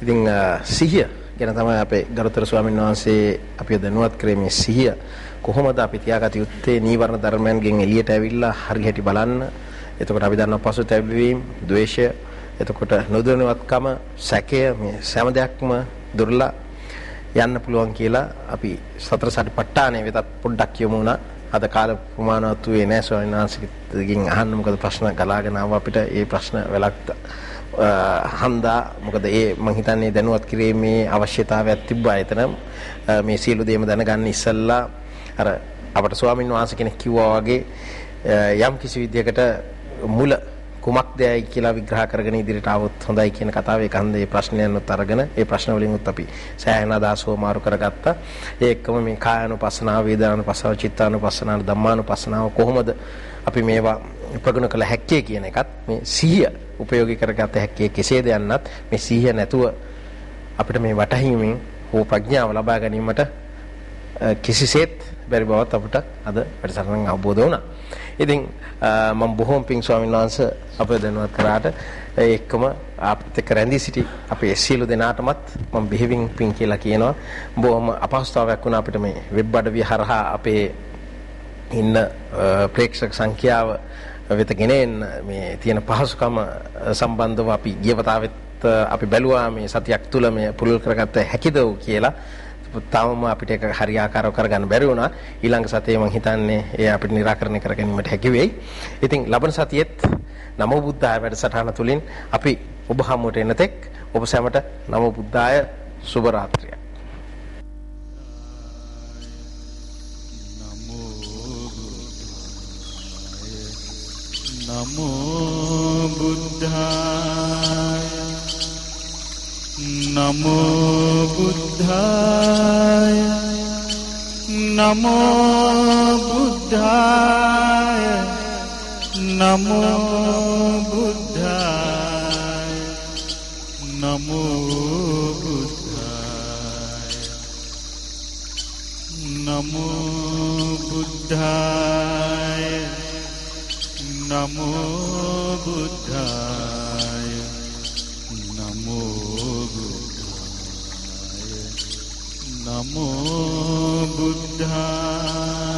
ඉතින් සිහිය ගැන තමයි අපේ ගරුතර ස්වාමීන් වහන්සේ අපිව දැනුවත් කරේ මේ සිහිය කොහොමද අපි තියාගත යුත්තේ නීවරණ ධර්මයන්ගෙන් එළියට ඇවිල්ලා හරියට බලන්න. එතකොට අපි දන්නවා පසුතැවීම, ද්වේෂය, එතකොට නොදැනුවත්කම, සැකය මේ සෑම දෙයක්ම දුර්ලා යන්න පුළුවන් කියලා අපි සතර සතිපට්ඨානය වෙතත් පොඩ්ඩක් යමු වුණා. අද කාල ප්‍රමාණවත් වූයේ නැහැ ස්වාමීන් වහන්සේගෙන් අහන්න මොකද ප්‍රශ්න ගලාගෙන ආව අපිට ඒ ප්‍රශ්න වැලක් හන්දා මොකද ඒ මම හිතන්නේ දැනුවත් කිරීමේ අවශ්‍යතාවයක් තිබ්බා එතන මේ සියලු දේම දැනගන්න ඉස්සෙල්ලා අර අපට ස්වාමීන් වහන්සේ කෙනෙක් කිව්වා වගේ යම් කිසි විදියකට මුල කුමක්දයි කියලා විග්‍රහ කරගෙන ඉදිරියට આવොත් හොඳයි කියන කතාව ඒ කන්දේ ප්‍රශ්නයන්වත් අරගෙන ඒ ප්‍රශ්න වලින්ත් අපි සෑහෙන අදහස්ව මාරු කරගත්තා. ඒ එක්කම මේ කායानुපස්සනාව, වේදනානුපස්සනාව, චිත්තානුපස්සනාව, ධම්මානුපස්සනාව කොහොමද අපි මේවා ප්‍රගුණ කළ හැක්කේ කියන එකත් මේ සිහිය උපයෝගී කරගත හැක්කේ කෙසේද යන්නත් මේ සිහිය නැතුව අපිට මේ වටහීමෙන් හෝ ප්‍රඥාව ලබා ගැනීමට කිසිසේත් බැරි බවත් අපිට අද වැඩසටහන අවබෝධ වුණා. ඉතින් මම බොහොම පිං ස්වාමීන් වහන්සේ අපේ දැනුවත් කරාට ඒ එක්කම අපිත් එක්ක රැඳී සිටි අපේ සියලු දෙනාටමත් මම බෙහෙවින් පිං කියලා කියනවා. බොහොම අපහසුතාවයක් වුණා අපිට මේ වෙබ් අඩවිය හරහා අපේ ඉන්න ප්‍රේක්ෂක සංඛ්‍යාව වෙත ගෙනෙන්න මේ තියෙන පහසුකම සම්බන්ධව අපි ගියවතාවෙත් අපි බැලුවා මේ සතියක් තුල මේ පුරුල් කරගත්ත හැකිද කියලා තාමම අපිට ඒක හරියාකාරව කරගන්න බැරි වුණා. ඊළඟ සතියේ මම හිතන්නේ ඒ අපිට निराකරණය කර ගැනීමට හැකි වෙයි. ඉතින් ලබන සතියේත් නමෝ බුද්ධාය වැඩසටහන තුලින් අපි ඔබ හමුවට එනතෙක් ඔබ සැමට නමෝ බුද්ධාය සුබ රාත්‍රිය. නමෝ බුද්ධාය नमो बुद्धाय नमो बुद्धाय नमो बुद्धाय नमो बुद्धाय नमो बुद्धाय नमो बुद्धाय නමෝ බුද්ධා